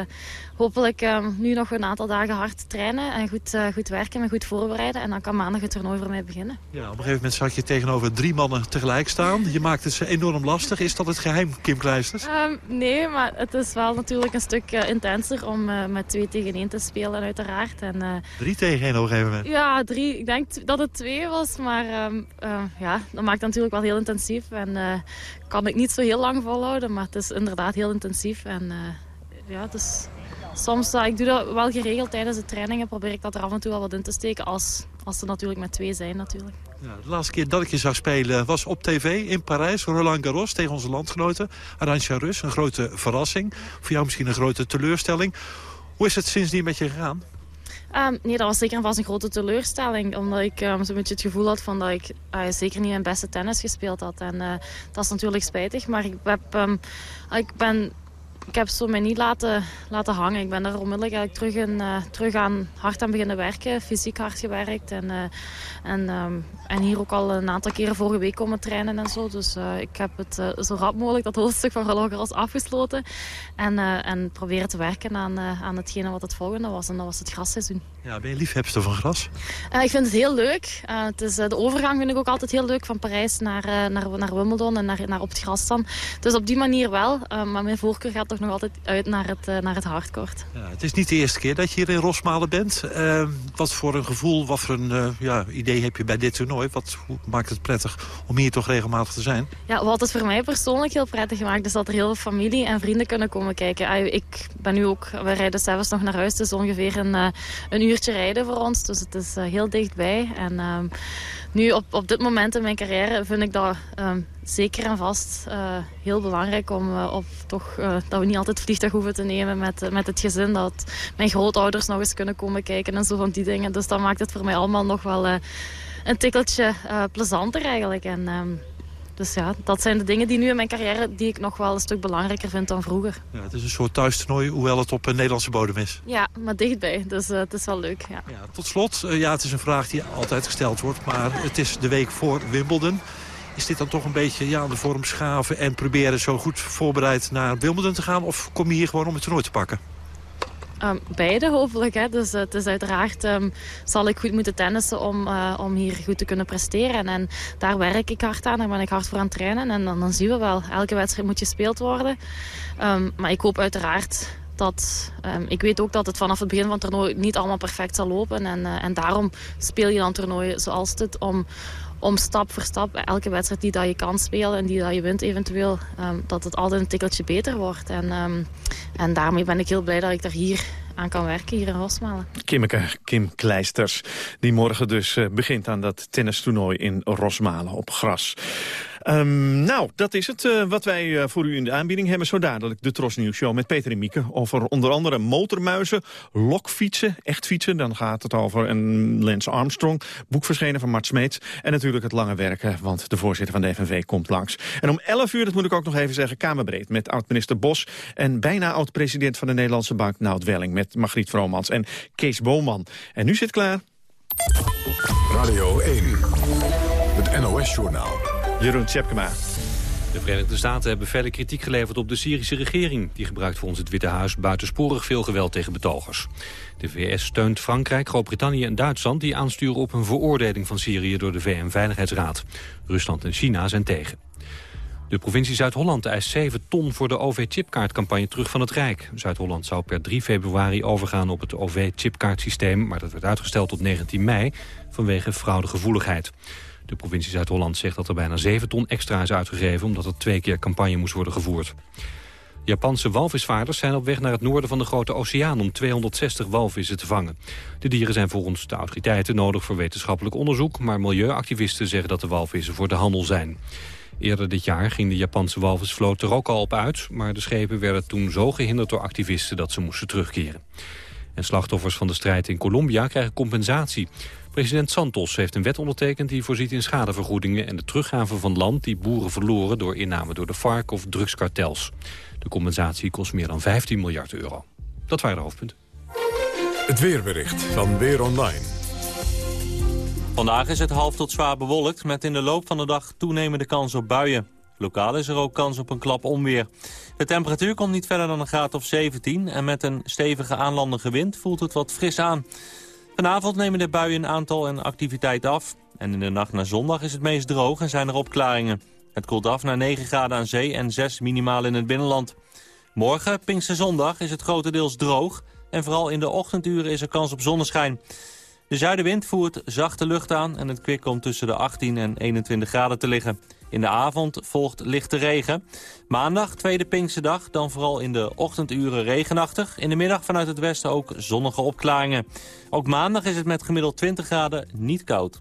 hopelijk nu nog een aantal dagen hard trainen en goed, goed werken en goed voorbereiden. En dan kan maandag het toernooi voor mij beginnen. Ja, op een gegeven moment zag je tegenover drie mannen tegelijk staan. Je maakt het ze enorm lastig. Is dat het geheim, Kim Kleisters? Um, nee, maar het is wel natuurlijk een stuk intenser om met twee tegen één te spelen uiteraard. En, drie tegen één op een gegeven moment? Ja, drie. Ik denk dat het twee was, maar um, uh, ja, dat maakt het natuurlijk wel heel intensief. En uh, kan ik niet zo heel lang volhouden, maar het is inderdaad heel intensief. En uh, ja, dus soms, ik doe dat wel geregeld tijdens de trainingen, probeer ik dat er af en toe wel wat in te steken, als, als ze natuurlijk met twee zijn natuurlijk. Ja, de laatste keer dat ik je zag spelen was op tv in Parijs. Roland Garros tegen onze landgenoten. Arantxa Rus, een grote verrassing. Voor jou misschien een grote teleurstelling. Hoe is het sindsdien met je gegaan? Um, nee, dat was zeker en vast een grote teleurstelling. Omdat ik um, zo'n beetje het gevoel had van dat ik uh, zeker niet mijn beste tennis gespeeld had. En uh, dat is natuurlijk spijtig. Maar ik, heb, um, ik ben ik heb zo mij niet laten, laten hangen. Ik ben er onmiddellijk eigenlijk terug, in, uh, terug aan hard aan beginnen werken. Fysiek hard gewerkt. En, uh, en, um, en hier ook al een aantal keren vorige week komen trainen en zo. Dus uh, ik heb het zo rap mogelijk dat hoofdstuk van Roland afgesloten. En, en proberen te werken aan, aan hetgene wat het volgende was. En dat was het grasseizoen. Ja, ben je liefhebster van gras? ik vind het heel leuk. het is, de overgang vind ik ook altijd heel leuk. Van Parijs naar, naar, naar Wimbledon en naar, naar op het gras dan. Dus op die manier wel. maar mijn voorkeur gaat toch nog altijd uit naar het, uh, naar het hardcourt. Ja, het is niet de eerste keer dat je hier in Rosmalen bent. Uh, wat voor een gevoel, wat voor een uh, ja, idee heb je bij dit toernooi? Wat hoe maakt het prettig om hier toch regelmatig te zijn? Ja, wat het voor mij persoonlijk heel prettig maakt... is dat er heel veel familie en vrienden kunnen komen kijken. Ik ben nu ook, we rijden zelfs nog naar huis. Het is ongeveer een, een uurtje rijden voor ons. Dus het is heel dichtbij. En ehm, nu op, op dit moment in mijn carrière vind ik dat um, zeker en vast uh, heel belangrijk om op toch, uh, dat we niet altijd vliegtuig hoeven te nemen met, met het gezin. Dat mijn grootouders nog eens kunnen komen kijken en zo van die dingen. Dus dat maakt het voor mij allemaal nog wel een tikkeltje plezanter eigenlijk. En, um, dus ja, dat zijn de dingen die nu in mijn carrière die ik nog wel een stuk belangrijker vind dan vroeger. Ja, het is een soort thuistoernooi, hoewel het op een Nederlandse bodem is. Ja, maar dichtbij. Dus uh, het is wel leuk. Ja. ja tot slot, uh, ja, het is een vraag die altijd gesteld wordt. Maar het is de week voor Wimbledon. Is dit dan toch een beetje ja, de vorm schaven en proberen zo goed voorbereid naar Wimbledon te gaan? Of kom je hier gewoon om het toernooi te pakken? Um, beide hopelijk. Hè. Dus uh, het is uiteraard um, zal ik goed moeten tennissen om, uh, om hier goed te kunnen presteren. En daar werk ik hard aan, daar ben ik hard voor aan het trainen. En dan, dan zien we wel, elke wedstrijd moet gespeeld worden. Um, maar ik hoop uiteraard dat... ik weet ook dat het vanaf het begin van het toernooi niet allemaal perfect zal lopen. En, uh, en daarom speel je dan toernooien zoals dit om om stap voor stap elke wedstrijd die dat je kan spelen en die dat je wint eventueel, um, dat het altijd een tikkeltje beter wordt. En, um, en daarmee ben ik heel blij dat ik daar hier aan kan werken hier in Rosmalen. Kimmeke, Kim Kleisters, die morgen dus uh, begint aan dat tennistoernooi in Rosmalen op gras. Um, nou, dat is het uh, wat wij uh, voor u in de aanbieding hebben. Zo dadelijk de Tros Nieuws Show met Peter en Mieke. Over onder andere motormuizen, lokfietsen, echt fietsen. Dan gaat het over een Lance Armstrong. Boek verschenen van Mart Smeets. En natuurlijk het lange werken, want de voorzitter van de FNV komt langs. En om 11 uur, dat moet ik ook nog even zeggen, Kamerbreed. Met oud-minister Bos en bijna oud-president van de Nederlandse Bank, Nout Welling. Met Margriet Vromans en Kees Boman. En nu zit klaar. Radio 1, het NOS-journaal. Jeroen Tjepkema. De Verenigde Staten hebben verder kritiek geleverd op de Syrische regering. Die gebruikt volgens het Witte Huis buitensporig veel geweld tegen betogers. De VS steunt Frankrijk, Groot-Brittannië en Duitsland... die aansturen op een veroordeling van Syrië door de VN-veiligheidsraad. Rusland en China zijn tegen. De provincie Zuid-Holland eist 7 ton voor de OV-chipkaartcampagne terug van het Rijk. Zuid-Holland zou per 3 februari overgaan op het OV-chipkaartsysteem... maar dat werd uitgesteld tot 19 mei vanwege fraudegevoeligheid. De provincie Zuid-Holland zegt dat er bijna 7 ton extra is uitgegeven... omdat er twee keer campagne moest worden gevoerd. Japanse walvisvaarders zijn op weg naar het noorden van de Grote Oceaan... om 260 walvissen te vangen. De dieren zijn volgens de autoriteiten nodig voor wetenschappelijk onderzoek... maar milieuactivisten zeggen dat de walvissen voor de handel zijn. Eerder dit jaar ging de Japanse walvisvloot er ook al op uit... maar de schepen werden toen zo gehinderd door activisten dat ze moesten terugkeren. En slachtoffers van de strijd in Colombia krijgen compensatie. President Santos heeft een wet ondertekend die voorziet in schadevergoedingen... en de teruggave van land die boeren verloren door inname door de FARC of drugskartels. De compensatie kost meer dan 15 miljard euro. Dat waren de hoofdpunten. Het weerbericht van Weer Online. Vandaag is het half tot zwaar bewolkt met in de loop van de dag toenemende kans op buien. Lokaal is er ook kans op een klap onweer. De temperatuur komt niet verder dan een graad of 17 en met een stevige aanlandige wind voelt het wat fris aan. Vanavond nemen de buien aantal en activiteit af. En in de nacht naar zondag is het meest droog en zijn er opklaringen. Het koelt af naar 9 graden aan zee en 6 minimaal in het binnenland. Morgen, Pinkse Zondag, is het grotendeels droog. En vooral in de ochtenduren is er kans op zonneschijn. De zuidenwind voert zachte lucht aan en het kwik komt tussen de 18 en 21 graden te liggen. In de avond volgt lichte regen. Maandag, tweede Pinksterdag, dan vooral in de ochtenduren regenachtig. In de middag vanuit het westen ook zonnige opklaringen. Ook maandag is het met gemiddeld 20 graden niet koud.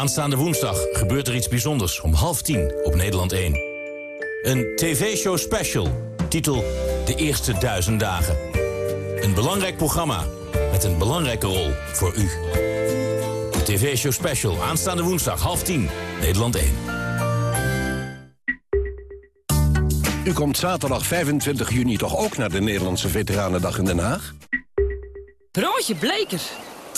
Aanstaande woensdag gebeurt er iets bijzonders om half tien op Nederland 1. Een tv-show special, titel De Eerste Duizend Dagen. Een belangrijk programma met een belangrijke rol voor u. De tv-show special, aanstaande woensdag, half tien, Nederland 1. U komt zaterdag 25 juni toch ook naar de Nederlandse Veteranendag in Den Haag? Broodje Bleker,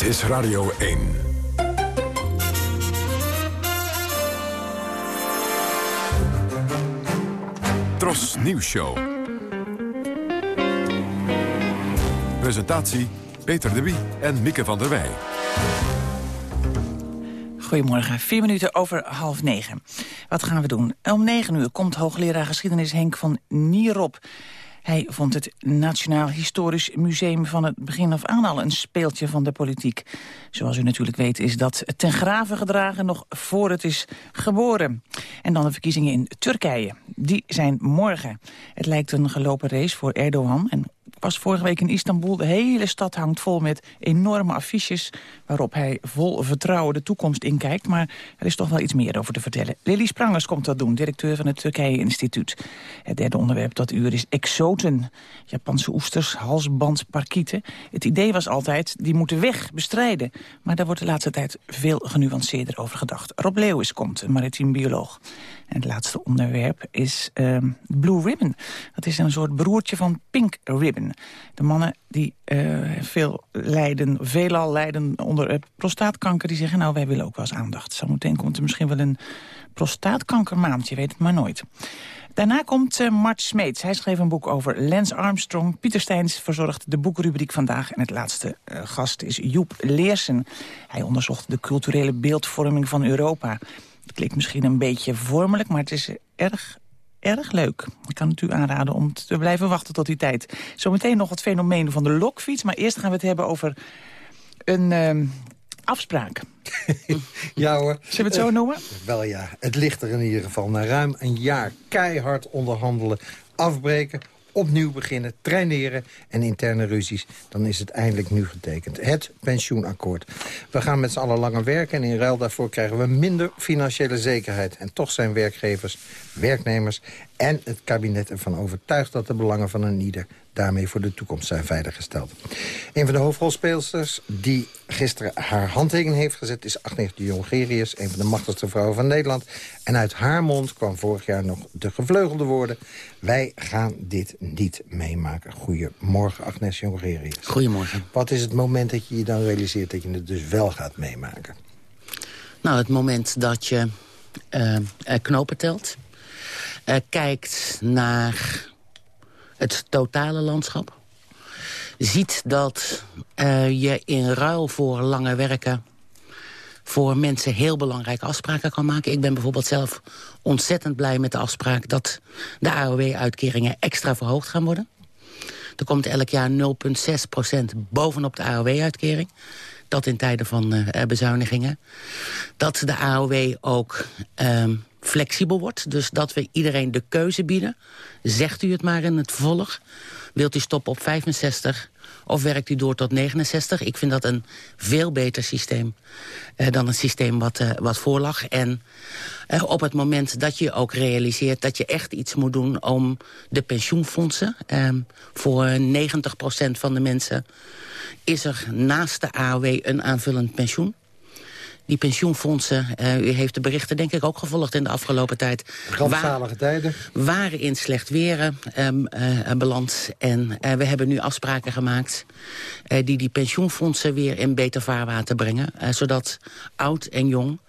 Dit is Radio 1. Tros Nieuws Show. Presentatie Peter de Wie en Mieke van der Wij. Goedemorgen, vier minuten over half negen. Wat gaan we doen? Om negen uur komt hoogleraar geschiedenis Henk van Nierop. Hij vond het Nationaal Historisch Museum van het begin af aan al een speeltje van de politiek. Zoals u natuurlijk weet is dat ten grave gedragen nog voor het is geboren. En dan de verkiezingen in Turkije. Die zijn morgen. Het lijkt een gelopen race voor Erdogan en was vorige week in Istanbul. De hele stad hangt vol met enorme affiches... waarop hij vol vertrouwen de toekomst inkijkt. Maar er is toch wel iets meer over te vertellen. Lily Sprangers komt dat doen, directeur van het Turkije-instituut. Het derde onderwerp dat uur is exoten. Japanse oesters, halsband, parkieten. Het idee was altijd, die moeten weg, bestrijden. Maar daar wordt de laatste tijd veel genuanceerder over gedacht. Rob Leeuwis komt, een maritiem bioloog. En het laatste onderwerp is uh, Blue Ribbon. Dat is een soort broertje van Pink Ribbon. De mannen die uh, veel lijden, veelal lijden onder uh, prostaatkanker... die zeggen, nou, wij willen ook wel eens aandacht. Zometeen komt er misschien wel een prostaatkankermaand, je weet het maar nooit. Daarna komt uh, Mart Smeets. Hij schreef een boek over Lance Armstrong. Pieter Steins verzorgt de boekrubriek vandaag. En het laatste gast is Joep Leersen. Hij onderzocht de culturele beeldvorming van Europa. Het klinkt misschien een beetje vormelijk, maar het is erg erg leuk. Ik kan het u aanraden om te blijven wachten tot die tijd. Zometeen nog het fenomeen van de lokfiets. Maar eerst gaan we het hebben over een uh, afspraak. ja hoor. Zullen we het zo noemen? Uh, wel ja. Het ligt er in ieder geval. Na ruim een jaar keihard onderhandelen, afbreken opnieuw beginnen, traineren en interne ruzies... dan is het eindelijk nu getekend. Het pensioenakkoord. We gaan met z'n allen langer werken en in ruil daarvoor krijgen we minder financiële zekerheid. En toch zijn werkgevers, werknemers en het kabinet ervan overtuigd... dat de belangen van een ieder daarmee voor de toekomst zijn veiliggesteld. Een van de hoofdrolspeelsters die gisteren haar handtekening heeft gezet... is Agnes de Jongerius, een van de machtigste vrouwen van Nederland. En uit haar mond kwam vorig jaar nog de gevleugelde woorden... wij gaan dit niet meemaken. Goedemorgen, Agnes Jongerius. Goedemorgen. Wat is het moment dat je je dan realiseert dat je het dus wel gaat meemaken? Nou, het moment dat je uh, knopen telt... Uh, kijkt naar het totale landschap. Ziet dat uh, je in ruil voor lange werken voor mensen heel belangrijke afspraken kan maken. Ik ben bijvoorbeeld zelf ontzettend blij met de afspraak... dat de AOW-uitkeringen extra verhoogd gaan worden. Er komt elk jaar 0,6% bovenop de AOW-uitkering. Dat in tijden van uh, bezuinigingen. Dat de AOW ook... Uh, flexibel wordt. Dus dat we iedereen de keuze bieden. Zegt u het maar in het vervolg. Wilt u stoppen op 65 of werkt u door tot 69? Ik vind dat een veel beter systeem uh, dan het systeem wat, uh, wat voorlag. En uh, op het moment dat je ook realiseert dat je echt iets moet doen... om de pensioenfondsen, ehm, voor 90% van de mensen... is er naast de AOW een aanvullend pensioen die pensioenfondsen, uh, u heeft de berichten denk ik ook gevolgd in de afgelopen tijd. Rampzalige tijden. Waren in slecht weer um, uh, beland. En uh, we hebben nu afspraken gemaakt die die pensioenfondsen weer in beter vaarwater brengen. zodat oud en jong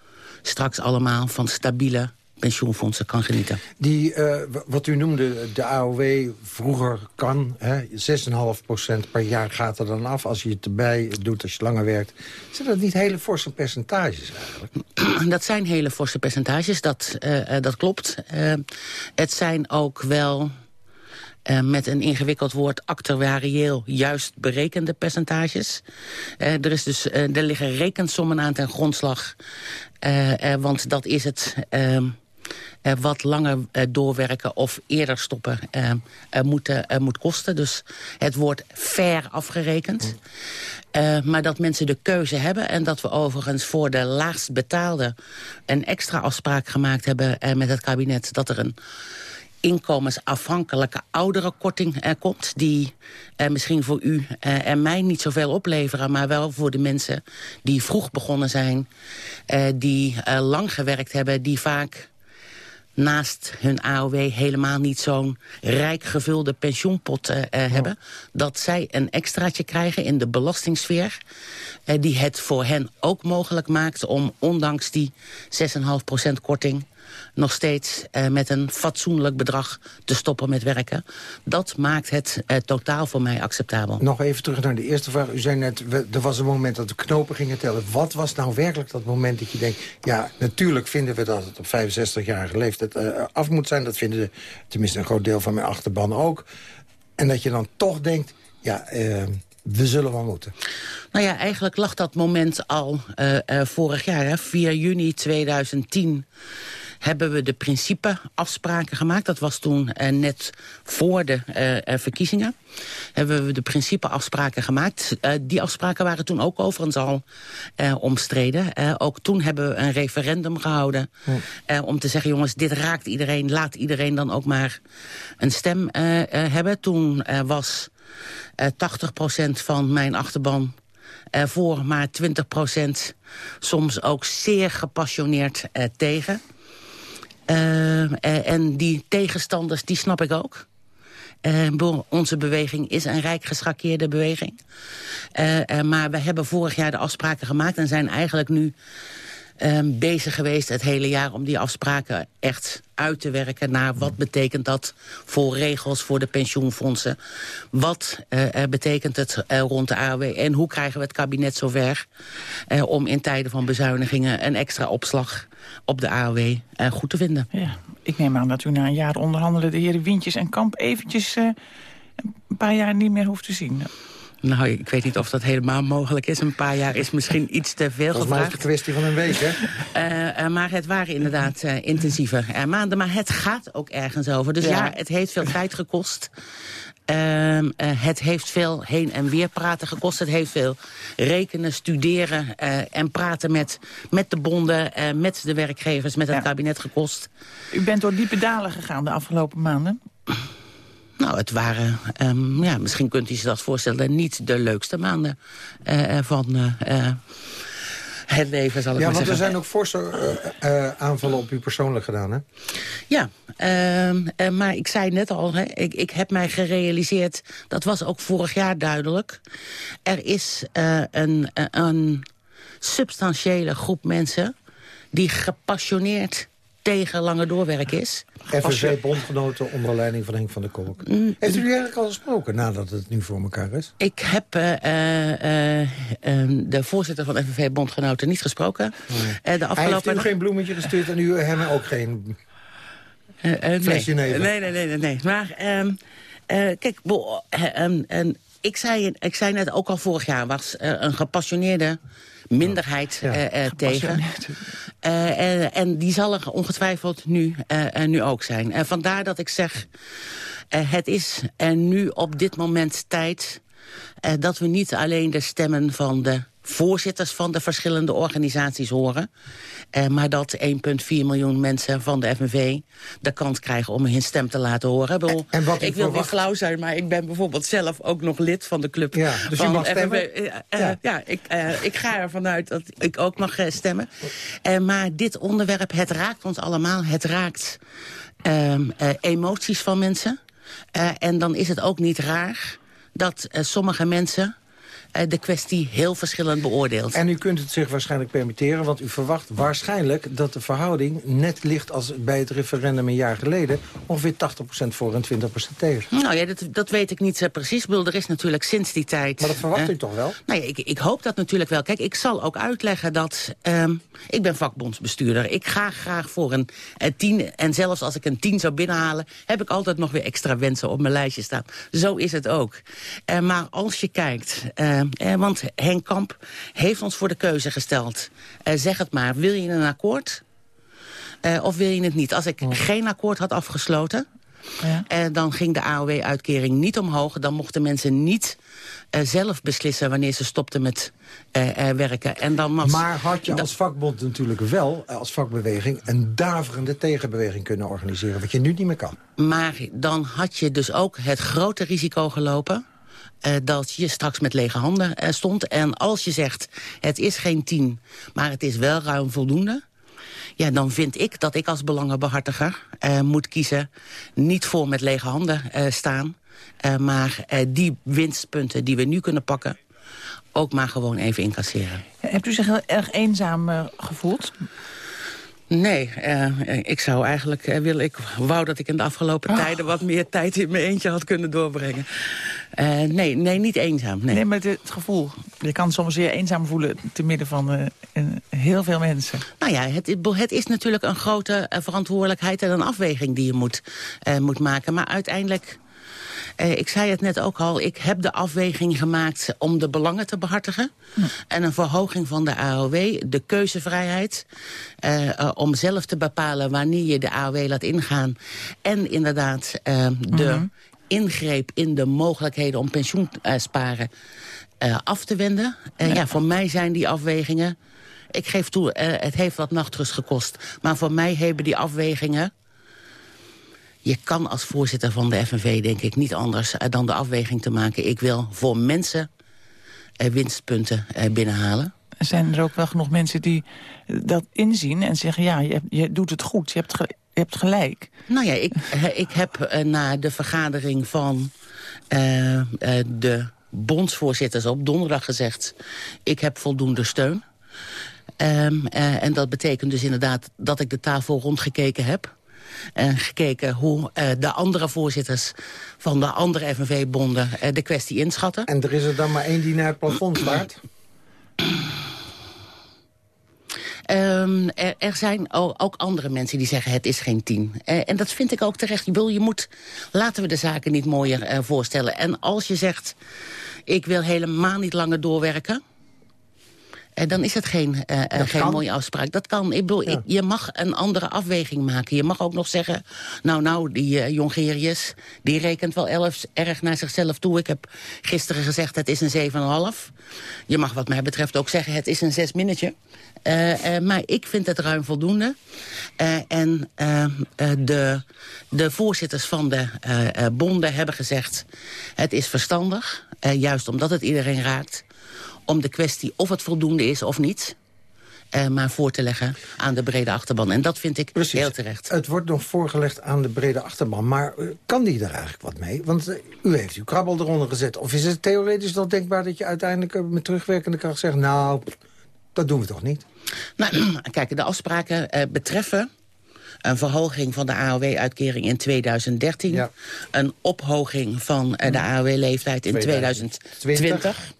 straks allemaal van stabiele pensioenfondsen kan genieten. Die, uh, wat u noemde, de AOW vroeger kan, 6,5% per jaar gaat er dan af... als je het erbij doet, als je langer werkt. Zijn dat niet hele forse percentages eigenlijk? Dat zijn hele forse percentages, dat, uh, dat klopt. Uh, het zijn ook wel... Uh, met een ingewikkeld woord actuarieel juist berekende percentages. Uh, er, is dus, uh, er liggen rekensommen aan ten grondslag. want dat is het uh, wat langer uh, doorwerken of eerder stoppen uh, moet, moet kosten. Dus het wordt fair afgerekend. maar dat mensen de keuze hebben en dat we overigens voor de laagst betaalde... een extra afspraak gemaakt hebben met het kabinet... dat er een inkomensafhankelijke ouderenkorting uh, komt... die uh, misschien voor u uh, en mij niet zoveel opleveren... maar wel voor de mensen die vroeg begonnen zijn... die lang gewerkt hebben, die vaak naast hun AOW helemaal niet zo'n rijk gevulde pensioenpot uh, hebben. Dat zij een extraatje krijgen in de belastingssfeer. Uh, die het voor hen ook mogelijk maakt om ondanks die 6,5% korting nog steeds uh, met een fatsoenlijk bedrag te stoppen met werken. Dat maakt het uh, totaal voor mij acceptabel. Nog even terug naar de eerste vraag. U zei net, er was een moment dat de knopen gingen tellen. Wat was nou werkelijk dat moment dat je denkt... ja, natuurlijk vinden we dat het op 65-jarige leeftijd uh, af moet zijn. Dat vinden de, tenminste een groot deel van mijn achterban ook. En dat je dan toch denkt, ja, we zullen wel moeten. Nou ja, eigenlijk lag dat moment al uh, uh, vorig jaar, hè, 4 juni 2010 hebben we de principeafspraken gemaakt. Dat was toen uh, net voor de uh, verkiezingen. Hebben we de principeafspraken gemaakt. Die afspraken waren toen ook overigens al omstreden. ook toen hebben we een referendum gehouden. Om te zeggen, jongens, dit raakt iedereen. Laat iedereen dan ook maar een stem hebben. Toen was 80% van mijn achterban uh, voor, maar 20% soms ook zeer gepassioneerd uh, tegen. Uh, en die tegenstanders, die snap ik ook. onze beweging is een rijk geschakeerde beweging. maar we hebben vorig jaar de afspraken gemaakt... en zijn eigenlijk nu um, bezig geweest het hele jaar om die afspraken echt uit te werken naar wat betekent dat voor regels voor de pensioenfondsen. Wat uh, betekent het uh, rond de AOW en hoe krijgen we het kabinet zover uh, om in tijden van bezuinigingen een extra opslag op de AOW goed te vinden. Ja, ik neem aan dat u na een jaar onderhandelen de heren Wintjes en Kamp eventjes een paar jaar niet meer hoeft te zien. Nou, ik weet niet of dat helemaal mogelijk is. Een paar jaar is misschien iets te veel Volgens mij is het een kwestie van een week, hè? Uh, uh, maar het waren inderdaad uh, intensieve maanden. Maar het gaat ook ergens over. Dus ja, ja het heeft veel tijd gekost. Uh, het heeft veel heen en weer praten gekost. Het heeft veel rekenen, studeren uh, en praten met, met de bonden, uh, met de werkgevers, met het ja. kabinet gekost. U bent door diepe dalen gegaan de afgelopen maanden? Nou, het waren, um, ja, misschien kunt u zich dat voorstellen... niet de leukste maanden van het leven, zal ik ja, maar zeggen. Ja, want er zijn ook forse uh, aanvallen op u persoonlijk gedaan, hè? Ja, uh, maar ik zei net al, hè, ik, ik heb mij gerealiseerd... dat was ook vorig jaar duidelijk. Er is een, een substantiële groep mensen... die gepassioneerd tegen lange doorwerk is. FNV-bondgenoten onder leiding van Henk van der Kolk. Mm. Heeft u eigenlijk al gesproken nadat het nu voor elkaar is? Ik heb uh, uh, uh, de voorzitter van FNV-bondgenoten niet gesproken. Nee. de afgelopen... Hij heeft u geen bloemetje gestuurd en u hem ook geen flesje nee. nee. Nee, nee, nee, nee. Maar ehm, kijk, bo, ehm, ik, zei, ik zei net ook al vorig jaar was een gepassioneerde minderheid ja, uh, tegen. Uh, en die zal er ongetwijfeld nu, nu ook zijn. En vandaar dat ik zeg, het is nu op dit moment tijd... dat we niet alleen de stemmen van de voorzitters van de verschillende organisaties horen. Eh, maar dat 1,4 miljoen mensen van de FNV de kans krijgen om hun stem te laten horen. Bedoel, en, wat ik wil niet flauw zijn, maar ik ben bijvoorbeeld zelf ook nog lid van de club. Ja, dus van u mag stemmen? FNV. Uh, ja, ja ik, uh, ik ga ervan uit dat ik ook mag stemmen. maar dit onderwerp, het raakt ons allemaal. Het raakt ehm, emoties van mensen. en dan is het ook niet raar dat sommige mensen de kwestie heel verschillend beoordeelt. En u kunt het zich waarschijnlijk permitteren, want u verwacht waarschijnlijk dat de verhouding net ligt als bij het referendum een jaar geleden, ongeveer 80% voor en 20% tegen. Nou ja, dat, dat weet ik niet uh, precies. Bedoel, er is natuurlijk sinds die tijd... Maar dat verwacht uh, u toch wel? Nou ja, ik, ik hoop dat natuurlijk wel. Kijk, ik zal ook uitleggen dat... Um, ik ben vakbondsbestuurder. Ik ga graag voor een, een tien. En zelfs als ik een tien zou binnenhalen... heb ik altijd nog weer extra wensen op mijn lijstje staan. Zo is het ook. Uh, maar als je kijkt... Eh, want Henk Kamp heeft ons voor de keuze gesteld. Eh, zeg het maar, wil je een akkoord? Uh, of wil je het niet? Als ik geen akkoord had afgesloten... Ja. Uh, dan ging de AOW-uitkering niet omhoog. Dan mochten mensen niet uh, zelf beslissen wanneer ze stopten met werken. En dan was, maar had je als vakbond natuurlijk wel, als vakbeweging... een daverende tegenbeweging kunnen organiseren, wat je nu niet meer kan. Maar dan had je dus ook het grote risico gelopen uh, dat je straks met lege handen uh, stond. En als je zegt, het is geen tien, maar het is wel ruim voldoende... Ja, dan vind ik dat ik als belangenbehartiger uh, moet kiezen... niet voor met lege handen staan... maar die winstpunten die we nu kunnen pakken... ook maar gewoon even incasseren. Hebt u zich heel erg eenzaam gevoeld? Nee, uh, ik zou eigenlijk uh, willen... Ik wou dat ik in de afgelopen oh. tijden wat meer tijd in mijn eentje had kunnen doorbrengen. Uh, nee, nee, niet eenzaam. Nee, nee maar het, het, gevoel. Je kan soms zeer eenzaam voelen te midden van heel veel mensen. Nou ja, het, het is natuurlijk een grote verantwoordelijkheid en een afweging die je moet, moet maken. Maar uiteindelijk uh, ik zei het net ook al, ik heb de afweging gemaakt om de belangen te behartigen. En een verhoging van de AOW, de keuzevrijheid. Uh, uh, om zelf te bepalen wanneer je de AOW laat ingaan. En inderdaad de -hmm. ingreep in de mogelijkheden om pensioen sparen af te wenden. Ja. ja, voor mij zijn die afwegingen... Ik geef toe, het heeft wat nachtrust gekost. Maar voor mij hebben die afwegingen je kan als voorzitter van de FNV denk ik niet anders eh, dan de afweging te maken. Ik wil voor mensen eh, winstpunten eh, binnenhalen. Zijn er ook wel genoeg mensen die dat inzien en zeggen... ja, je, je doet het goed, je hebt, ge, je hebt gelijk? Nou ja, ik, ik heb na de vergadering van uh, uh, de bondsvoorzitters op donderdag gezegd... ik heb voldoende steun. Um, uh, en dat betekent dus inderdaad dat ik de tafel rondgekeken heb gekeken hoe uh, de andere voorzitters van de andere FNV-bonden uh, de kwestie inschatten. En er is er dan maar één die naar het plafond staat? Um, er, er, zijn ook andere mensen die zeggen het is geen tien. Uh, en dat vind ik ook terecht. Je, wil, je moet, laten we de zaken niet mooier uh, voorstellen. En als je zegt, ik wil helemaal niet langer doorwerken... Uh, dan is het geen, uh, geen mooie afspraak. Dat kan. Ik bedoel, ja. ik, je mag een andere afweging maken. Je mag ook nog zeggen, nou, nou, die Jongerius... die rekent wel elf erg naar zichzelf toe. Ik heb gisteren gezegd, het is een 7,5. Je mag wat mij betreft ook zeggen, het is een zes minnetje. maar ik vind het ruim voldoende. en de, de voorzitters van de bonden hebben gezegd... het is verstandig, juist omdat het iedereen raakt om de kwestie of het voldoende is of niet... Uh, maar voor te leggen aan de brede achterban. En dat vind ik Precies. heel terecht. Het wordt nog voorgelegd aan de brede achterban. Maar uh, kan die er eigenlijk wat mee? Want uh, u heeft uw krabbel eronder gezet. Of is het theoretisch nog denkbaar dat je uiteindelijk met terugwerkende kracht zegt... nou, dat doen we toch niet? Nou, kijk, de afspraken betreffen een verhoging van de AOW-uitkering in 2013. Ja. Een ophoging van de AOW-leeftijd in 2020. 2020.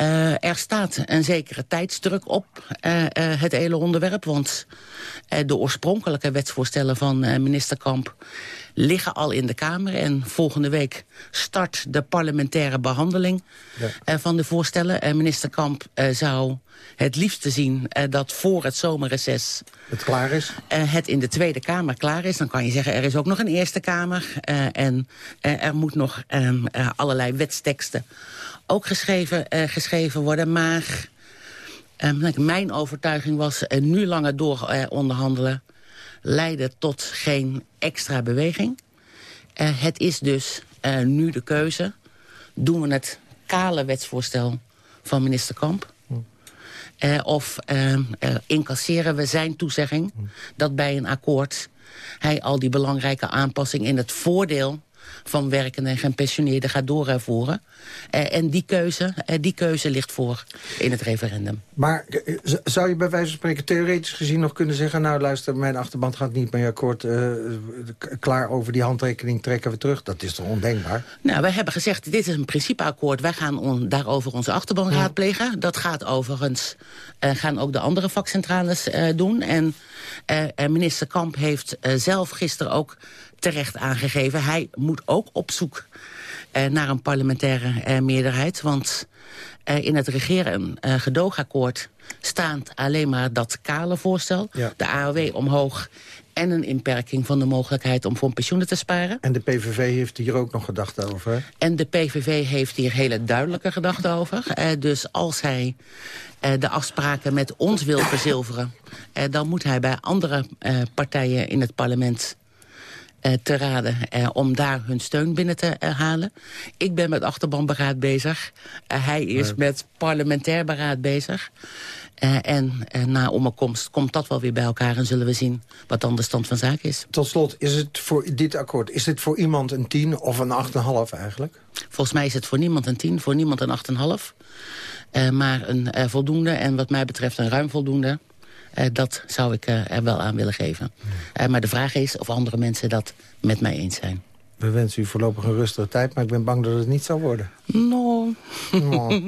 Uh, er staat een zekere tijdsdruk op uh, uh, het hele onderwerp. Want de oorspronkelijke wetsvoorstellen van minister Kamp liggen al in de Kamer. En volgende week start de parlementaire behandeling ja. van de voorstellen. minister Kamp zou het liefste zien dat voor het zomerreces... Het klaar is? het in de Tweede Kamer klaar is. Dan kan je zeggen, er is ook nog een Eerste Kamer. en er moet nog ehm, allerlei wetsteksten ook geschreven, uh, geschreven worden. Maar uh, mijn overtuiging was uh, nu langer door onderhandelen... leidde tot geen extra beweging. het is dus nu de keuze. Doen we het kale wetsvoorstel van minister Kamp... Uh, of uh, uh, incasseren we zijn toezegging dat bij een akkoord... hij al die belangrijke aanpassingen in het voordeel van werkenden en gepensioneerden gaat. Uh, en die keuze, uh, die keuze ligt voor in het referendum. Maar uh, zou je bij wijze van spreken theoretisch gezien nog kunnen zeggen... nou luister, mijn achterband gaat niet meer akkoord klaar over die handtekening trekken we terug? Dat is toch ondenkbaar? Nou, wij hebben gezegd, dit is een principeakkoord. Wij gaan on, daarover onze achterban ja. raadplegen. Dat gaat overigens, gaan ook de andere vakcentrales doen. En minister Kamp heeft zelf gisteren ook terecht aangegeven. Hij moet ook op zoek uh, naar een parlementaire uh, meerderheid. Want uh, in het regeren gedoogakkoord staat alleen maar dat kale voorstel. Ja. De AOW omhoog en een inperking van de mogelijkheid om voor pensioenen te sparen. En de PVV heeft hier ook nog gedachten over? En de PVV heeft hier hele duidelijke gedachten over. Dus als hij de afspraken met ons wil verzilveren... Dan moet hij bij andere partijen in het parlement te raden uh, om daar hun steun binnen te uh, halen. Ik ben met achterbanberaad bezig. hij is met parlementair beraad bezig. en na omkomst komt dat wel weer bij elkaar... en zullen we zien wat dan de stand van zaken is. Tot slot, is het voor dit akkoord... is dit voor iemand een 10 of een 8,5 eigenlijk? Volgens mij is het voor niemand een 10, voor niemand een 8,5. maar een voldoende en wat mij betreft een ruim voldoende... dat zou ik er wel aan willen geven. maar de vraag is of andere mensen dat met mij eens zijn. We wensen u voorlopig een rustige tijd, maar ik ben bang dat het niet zal worden. No. no.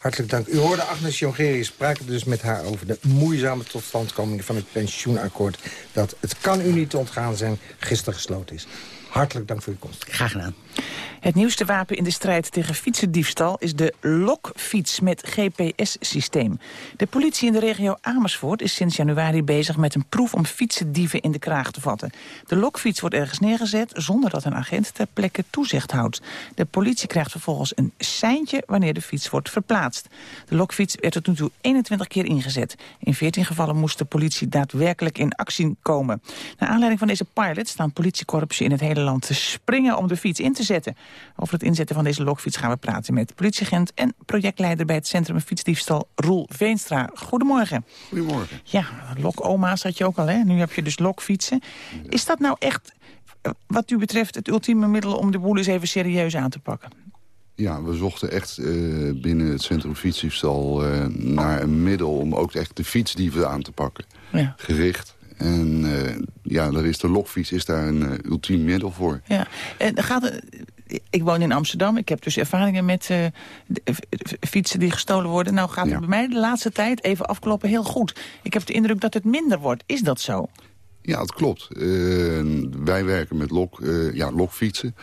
Hartelijk dank. U hoorde Agnes Jongerius spraken dus met haar over de moeizame totstandkoming van het pensioenakkoord. Dat het kan u niet ontgaan zijn, gisteren gesloten is. Hartelijk dank voor uw komst. Graag gedaan. Het nieuwste wapen in de strijd tegen fietsendiefstal is de lokfiets met GPS-systeem. De politie in de regio Amersfoort is sinds januari bezig met een proef om fietsendieven in de kraag te vatten. De lokfiets wordt ergens neergezet zonder dat een agent ter plekke toezicht houdt. De politie krijgt vervolgens een seintje wanneer de fiets wordt verplaatst. De lokfiets werd tot nu toe 21 keer ingezet. In 14 gevallen moest de politie daadwerkelijk in actie komen. Naar aanleiding van deze pilot staan politiekorpsen in het hele land te springen om de fiets in te zetten. Over het inzetten van deze lokfiets gaan we praten met politieagent en projectleider bij het Centrum Fietsdiefstal Roel Veenstra. Goedemorgen. Goedemorgen. Ja, lokoma's had je ook al, hè? Nu heb je dus lokfietsen. Is dat nou echt, eh, wat u betreft, het ultieme middel om de boel eens even serieus aan te pakken? Ja, we zochten echt uh, binnen het Centrum Fietsdiefstal uh, naar een middel... om ook echt de fietsdieven aan te pakken. Ja. Gericht. En uh, ja, daar is de lokfiets is daar een ultiem middel voor. Ja, en gaat ik woon in Amsterdam. Ik heb dus ervaringen met uh, fietsen die gestolen worden. Nou gaat het bij mij de laatste tijd, even afkloppen, heel goed. Ik heb de indruk dat het minder wordt. Is dat zo? Ja, het klopt. Uh, wij werken met lok, uh, ja, lokfietsen.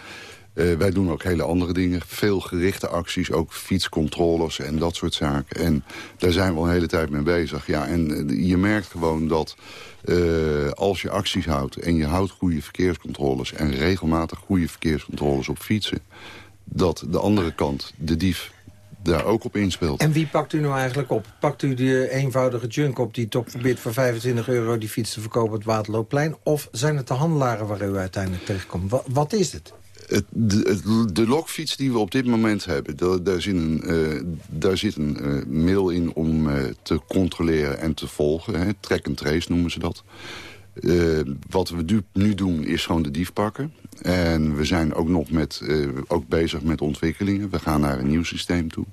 Wij doen ook hele andere dingen. Veel gerichte acties, ook fietscontroles en dat soort zaken. En daar zijn we al een hele tijd mee bezig. Ja, en je merkt gewoon dat uh, als je acties houdt en je houdt goede verkeerscontroles... en regelmatig goede verkeerscontroles op fietsen... dat de andere kant, de dief, daar ook op inspeelt. En wie pakt u nou eigenlijk op? Pakt u die eenvoudige junk op die toch probeert voor 25 euro die fiets te verkopen op het Waterloopplein? Of zijn het de handelaren waar u uiteindelijk terechtkomt? Wat is het? De, de, lokfiets die we op dit moment hebben, daar, daar zit een, uh, daar zit een uh, middel in om uh, te controleren en te volgen. Hè. Track and trace noemen ze dat. wat we nu doen is gewoon de dief pakken. En we zijn ook nog met, ook bezig met ontwikkelingen. We gaan naar een nieuw systeem toe.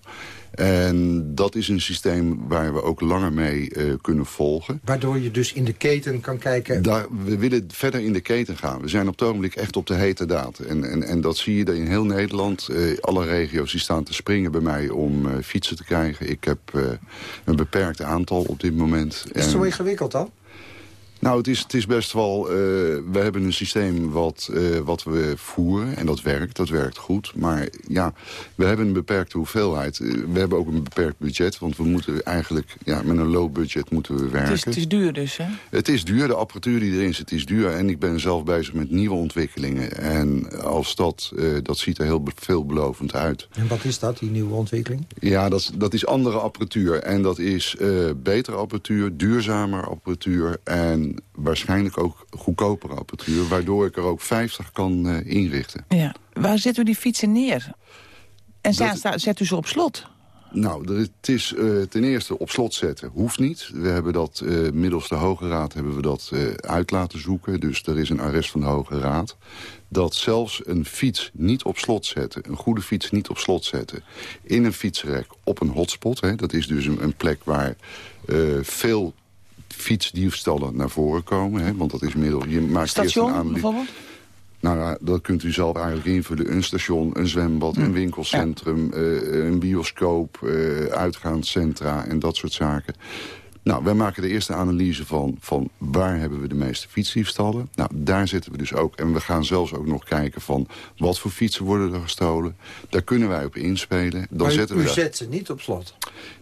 En dat is een systeem waar we ook langer mee uh, kunnen volgen. Waardoor je dus in de keten kan kijken... Daar, we willen verder in de keten gaan. We zijn op het ogenblik echt op de hete daad. En, en, en dat zie je in heel Nederland. Uh, alle regio's die staan te springen bij mij om uh, fietsen te krijgen. Ik heb een beperkt aantal op dit moment. Is het zo ingewikkeld dan? Nou, het is, het is best wel... Uh, we hebben een systeem wat, uh, wat we voeren en dat werkt. Dat werkt goed. Maar ja, we hebben een beperkte hoeveelheid. Uh, we hebben ook een beperkt budget. Want we moeten eigenlijk... Ja, met een low budget moeten we werken. Het is, het is duur dus, hè? Het is duur. De apparatuur die erin zit is duur. En ik ben zelf bezig met nieuwe ontwikkelingen. En als dat... dat ziet er heel veelbelovend uit. En wat is dat, die nieuwe ontwikkeling? Ja, dat, dat is andere apparatuur. En dat is betere apparatuur, duurzamer apparatuur... en waarschijnlijk ook goedkopere apparatuur... waardoor ik er ook 50 kan uh, inrichten. Ja. Waar zet u die fietsen neer? En dat... zet u ze op slot? Nou, het is uh, ten eerste op slot zetten. Hoeft niet. We hebben dat uh, middels de Hoge Raad hebben we dat uh, uit laten zoeken. Dus er is een arrest van de Hoge Raad. Dat zelfs een fiets niet op slot zetten, een goede fiets niet op slot zetten... in een fietsrek op een hotspot, hè, dat is dus een, een plek waar veel fietsdiefstallen naar voren komen. Hè, want dat is middel. Je maakt station eerst een bijvoorbeeld? Nou, dat kunt u zelf eigenlijk invullen. Een station, een zwembad, een winkelcentrum, ja. uh, een bioscoop, uh, uitgaanscentra en dat soort zaken. Nou, wij maken de eerste analyse van, van waar hebben we de meeste fietsdiefstallen. Nou, daar zitten we dus ook. En we gaan zelfs ook nog kijken van wat voor fietsen worden er gestolen. Daar kunnen wij op inspelen. Dan maar zetten u, we u zet ze niet op slot?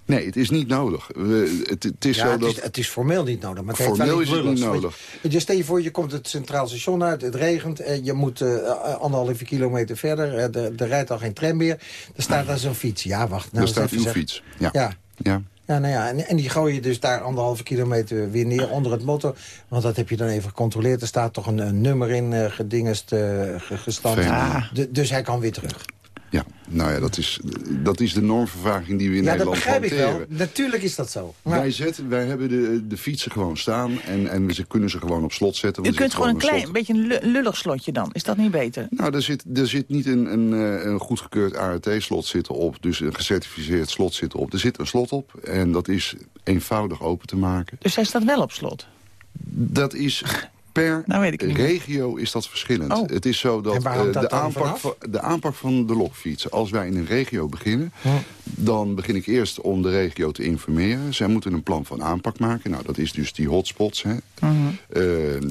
Nee, het is niet nodig. We, het, het, is ja, zo het, dat... is, het is formeel niet nodig. Maar het formeel is het niet nodig. Je, je stel je voor, je komt het centraal station uit, het regent... en je moet uh, anderhalve kilometer verder, er, er rijdt al geen tram meer. Er staat daar zo'n fiets. Ja, wacht. Nou, er staat uw fiets, ja. ja. ja. Ja, nou ja, en, en die gooi je dus daar anderhalve kilometer weer neer onder het motto. Want dat heb je dan even gecontroleerd. Er staat toch een, een nummer in uh, gedingest uh, gestampt. Ah. dus hij kan weer terug. Ja, Nou ja, dat is, dat is de normvervaging die we in ja, Nederland hanteren. Ja, dat begrijp hanteren. ik wel. Natuurlijk is dat zo. Maar... Wij, zetten, wij hebben de, de fietsen gewoon staan en, en we kunnen ze gewoon op slot zetten. U want kunt gewoon een klein, een beetje een lullig slotje dan. Is dat niet beter? Nou, er zit, er zit niet een, een, eh, een goedgekeurd ART-slot zitten op, dus een gecertificeerd slot zit op. Er zit een slot op en dat is eenvoudig open te maken. Dus hij staat wel op slot? Dat is per Nou weet ik regio is dat verschillend. Oh. Het is zo dat, eh, dat de, aanpak van, de aanpak van de lokfiets... als wij in een regio beginnen, dan begin ik eerst om de regio te informeren. Zij moeten een plan van aanpak maken. Nou, dat is dus die hotspots. Hè. Mhm. Eh,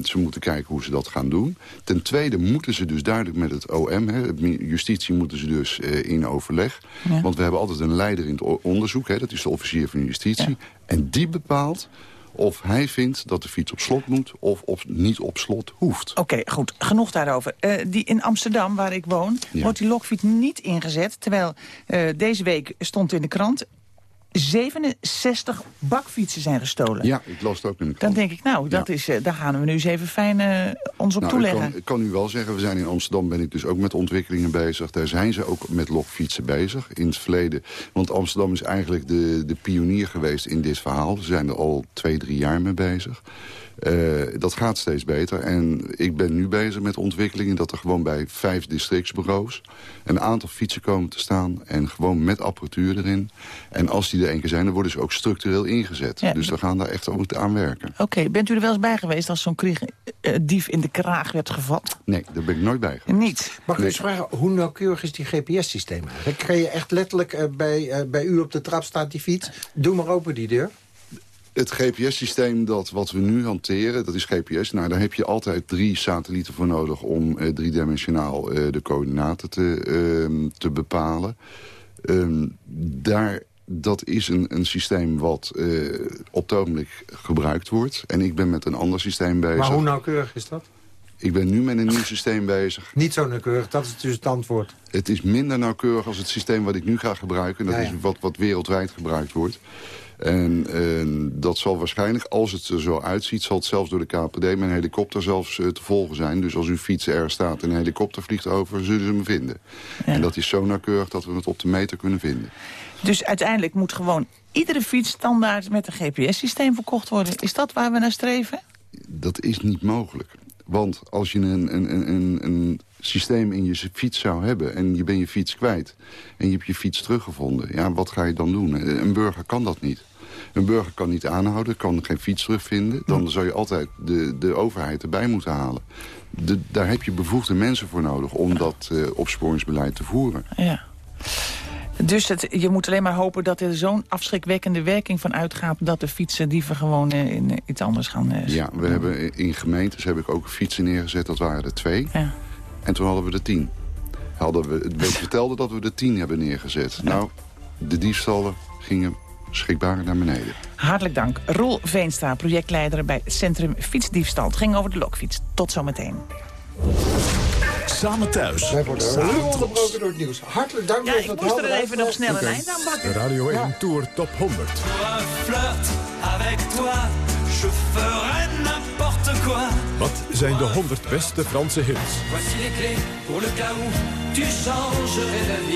ze moeten kijken hoe ze dat gaan doen. Ten tweede moeten ze dus duidelijk met het OM... Hè, justitie moeten ze dus eh, in overleg. Ja. Want we hebben altijd een leider in het onderzoek. Hè, dat is de officier van justitie. En die bepaalt of hij vindt dat de fiets op slot moet... of op, niet op slot hoeft. Oké, goed. Genoeg daarover. Eh, die in Amsterdam, waar ik woon, Ja. wordt die lokfiets niet ingezet. Terwijl eh, deze week stond in de krant... 67 bakfietsen zijn gestolen. Ja, ik las het ook in de Dan denk ik, nou, dat is, eh, daar gaan we nu eens even fijn eh, ons op Nou, ik, toeleggen. kan, ik kan u wel zeggen, we zijn in Amsterdam ben ik dus ook met ontwikkelingen bezig. Daar zijn ze ook met lokfietsen bezig in het verleden. Want Amsterdam is eigenlijk de, de pionier geweest in dit verhaal. Ze zijn er al twee, drie jaar mee bezig. Eh, dat gaat steeds beter. En ik ben nu bezig met ontwikkelingen... dat er gewoon bij vijf districtsbureaus... een aantal fietsen komen te staan... en gewoon met apparatuur erin. En als die er één keer zijn, dan worden ze ook structureel ingezet. Ja. Dus we gaan daar echt ook aan werken. Oké, bent u er wel eens bij geweest als zo'n krieg- eh, dief in de kraag werd gevat? Nee, daar ben ik nooit bij geweest. Niet. Mag ik eens vragen, hoe nauwkeurig is die GPS-systeem eigenlijk? Kan je echt letterlijk eh, bij, bij u op de trap staat die fiets? Doe maar open die deur. Het GPS-systeem dat wat we nu hanteren, dat is GPS. Nou, daar heb je altijd drie satellieten voor nodig om eh, driedimensionaal eh, de coördinaten te, ehm, te bepalen. Ehm, daar, dat is een, een systeem wat eh, op het ogenblik gebruikt wordt. En ik ben met een ander systeem bezig. Maar hoe nauwkeurig is dat? Ik ben nu met een nieuw systeem bezig. Niet zo nauwkeurig, dat is dus het antwoord. Het is minder nauwkeurig als het systeem wat ik nu ga gebruiken. Dat Ja, ja. is wat, wat wereldwijd gebruikt wordt. En dat zal waarschijnlijk, als het er zo uitziet... zal het zelfs door de KPD met een helikopter zelfs eh, te volgen zijn. Dus als uw fiets er staat en een helikopter vliegt over... zullen ze hem vinden. En dat is zo nauwkeurig dat we het op de meter kunnen vinden. Dus uiteindelijk moet gewoon iedere fiets standaard met een GPS-systeem verkocht worden. Is dat waar we naar streven? Dat is niet mogelijk. Want als je een, een- een, een systeem in je fiets zou hebben... en je bent je fiets kwijt en je hebt je fiets teruggevonden... ja, wat ga je dan doen? Een burger kan dat niet. Een burger kan niet aanhouden, kan geen fiets terugvinden. Dan zou je altijd de, de overheid erbij moeten halen. De, daar heb je bevoegde mensen voor nodig om dat eh, opsporingsbeleid te voeren. Ja. Dus het, je moet alleen maar hopen dat er zo'n afschrikwekkende werking van uitgaat... dat de fietsendieven gewoon eh, in eh, iets anders gaan... eh, Ja, we hebben in gemeentes heb ik ook fietsen neergezet, dat waren er twee. Ja. En toen hadden we er tien. Hadden we, we vertelden dat we er tien hebben neergezet. Nou, de diefstallen gingen schrikbaar naar beneden. Hartelijk dank. Roel Veenstra, projectleider bij Centrum Fietsdiefstal. Het ging over de lokfiets. Tot zometeen. Samen thuis. Wij worden Samen onderbroken door het nieuws. Hartelijk dank Ja, voor ik het moest er even nog snel een eind aan De bakken. Radio 1 Tour Top 100. flirt avec toi, je ferai n'importe. Wat zijn de 100 beste Franse hits?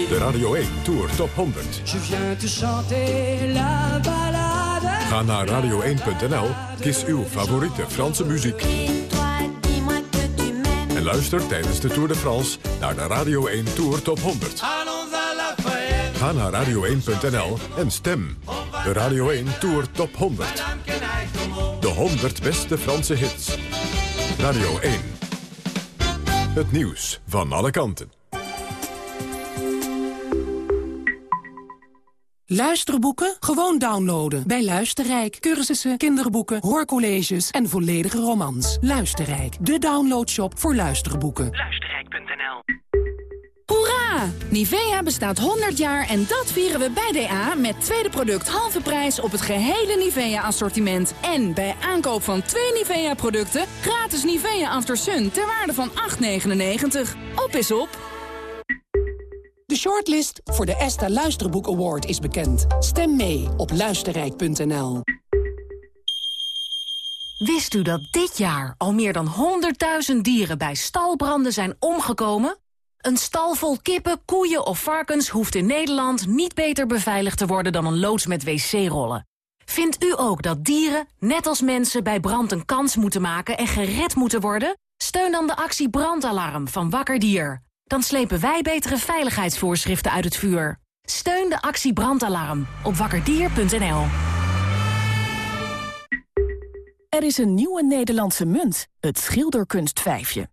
De Radio 1 Tour Top 100. Je viens te chanter la balade. Ga naar radio1.nl, kies uw favoriete Franse muziek. En luister tijdens de Tour de France naar de Radio 1 Tour Top 100. Ga naar radio1.nl en stem. De Radio 1 Tour Top 100. De 100 beste Franse hits. Radio 1. Het nieuws van alle kanten. Luisterboeken? Gewoon downloaden. Bij Luisterrijk. Cursussen, kinderboeken, hoorcolleges en volledige romans. Luisterrijk. De downloadshop voor luisterboeken. Luisterrijk.nl Hoera! Nivea bestaat 100 jaar en dat vieren we bij DA met tweede product halve prijs op het gehele Nivea-assortiment. En bij aankoop van twee Nivea-producten gratis Nivea After Sun ter waarde van 8,99. Op is op! De shortlist voor de ESTA Luisterboek Award is bekend. Stem mee op luisterrijk.nl. Wist u dat dit jaar al meer dan 100.000 dieren bij stalbranden zijn omgekomen? Een stal vol kippen, koeien of varkens hoeft in Nederland niet beter beveiligd te worden dan een loods met wc-rollen. Vindt u ook dat dieren, net als mensen, bij brand een kans moeten maken en gered moeten worden? Steun dan de actie Brandalarm van Wakker Dier. Dan slepen wij betere veiligheidsvoorschriften uit het vuur. Steun de actie Brandalarm op wakkerdier.nl. Er is een nieuwe Nederlandse munt, het schilderkunstvijfje.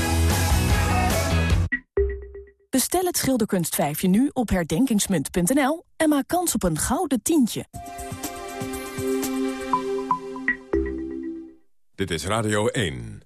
Bestel het schilderkunstvijfje nu op herdenkingsmunt.nl... en maak kans op een gouden tientje. Dit is Radio 1.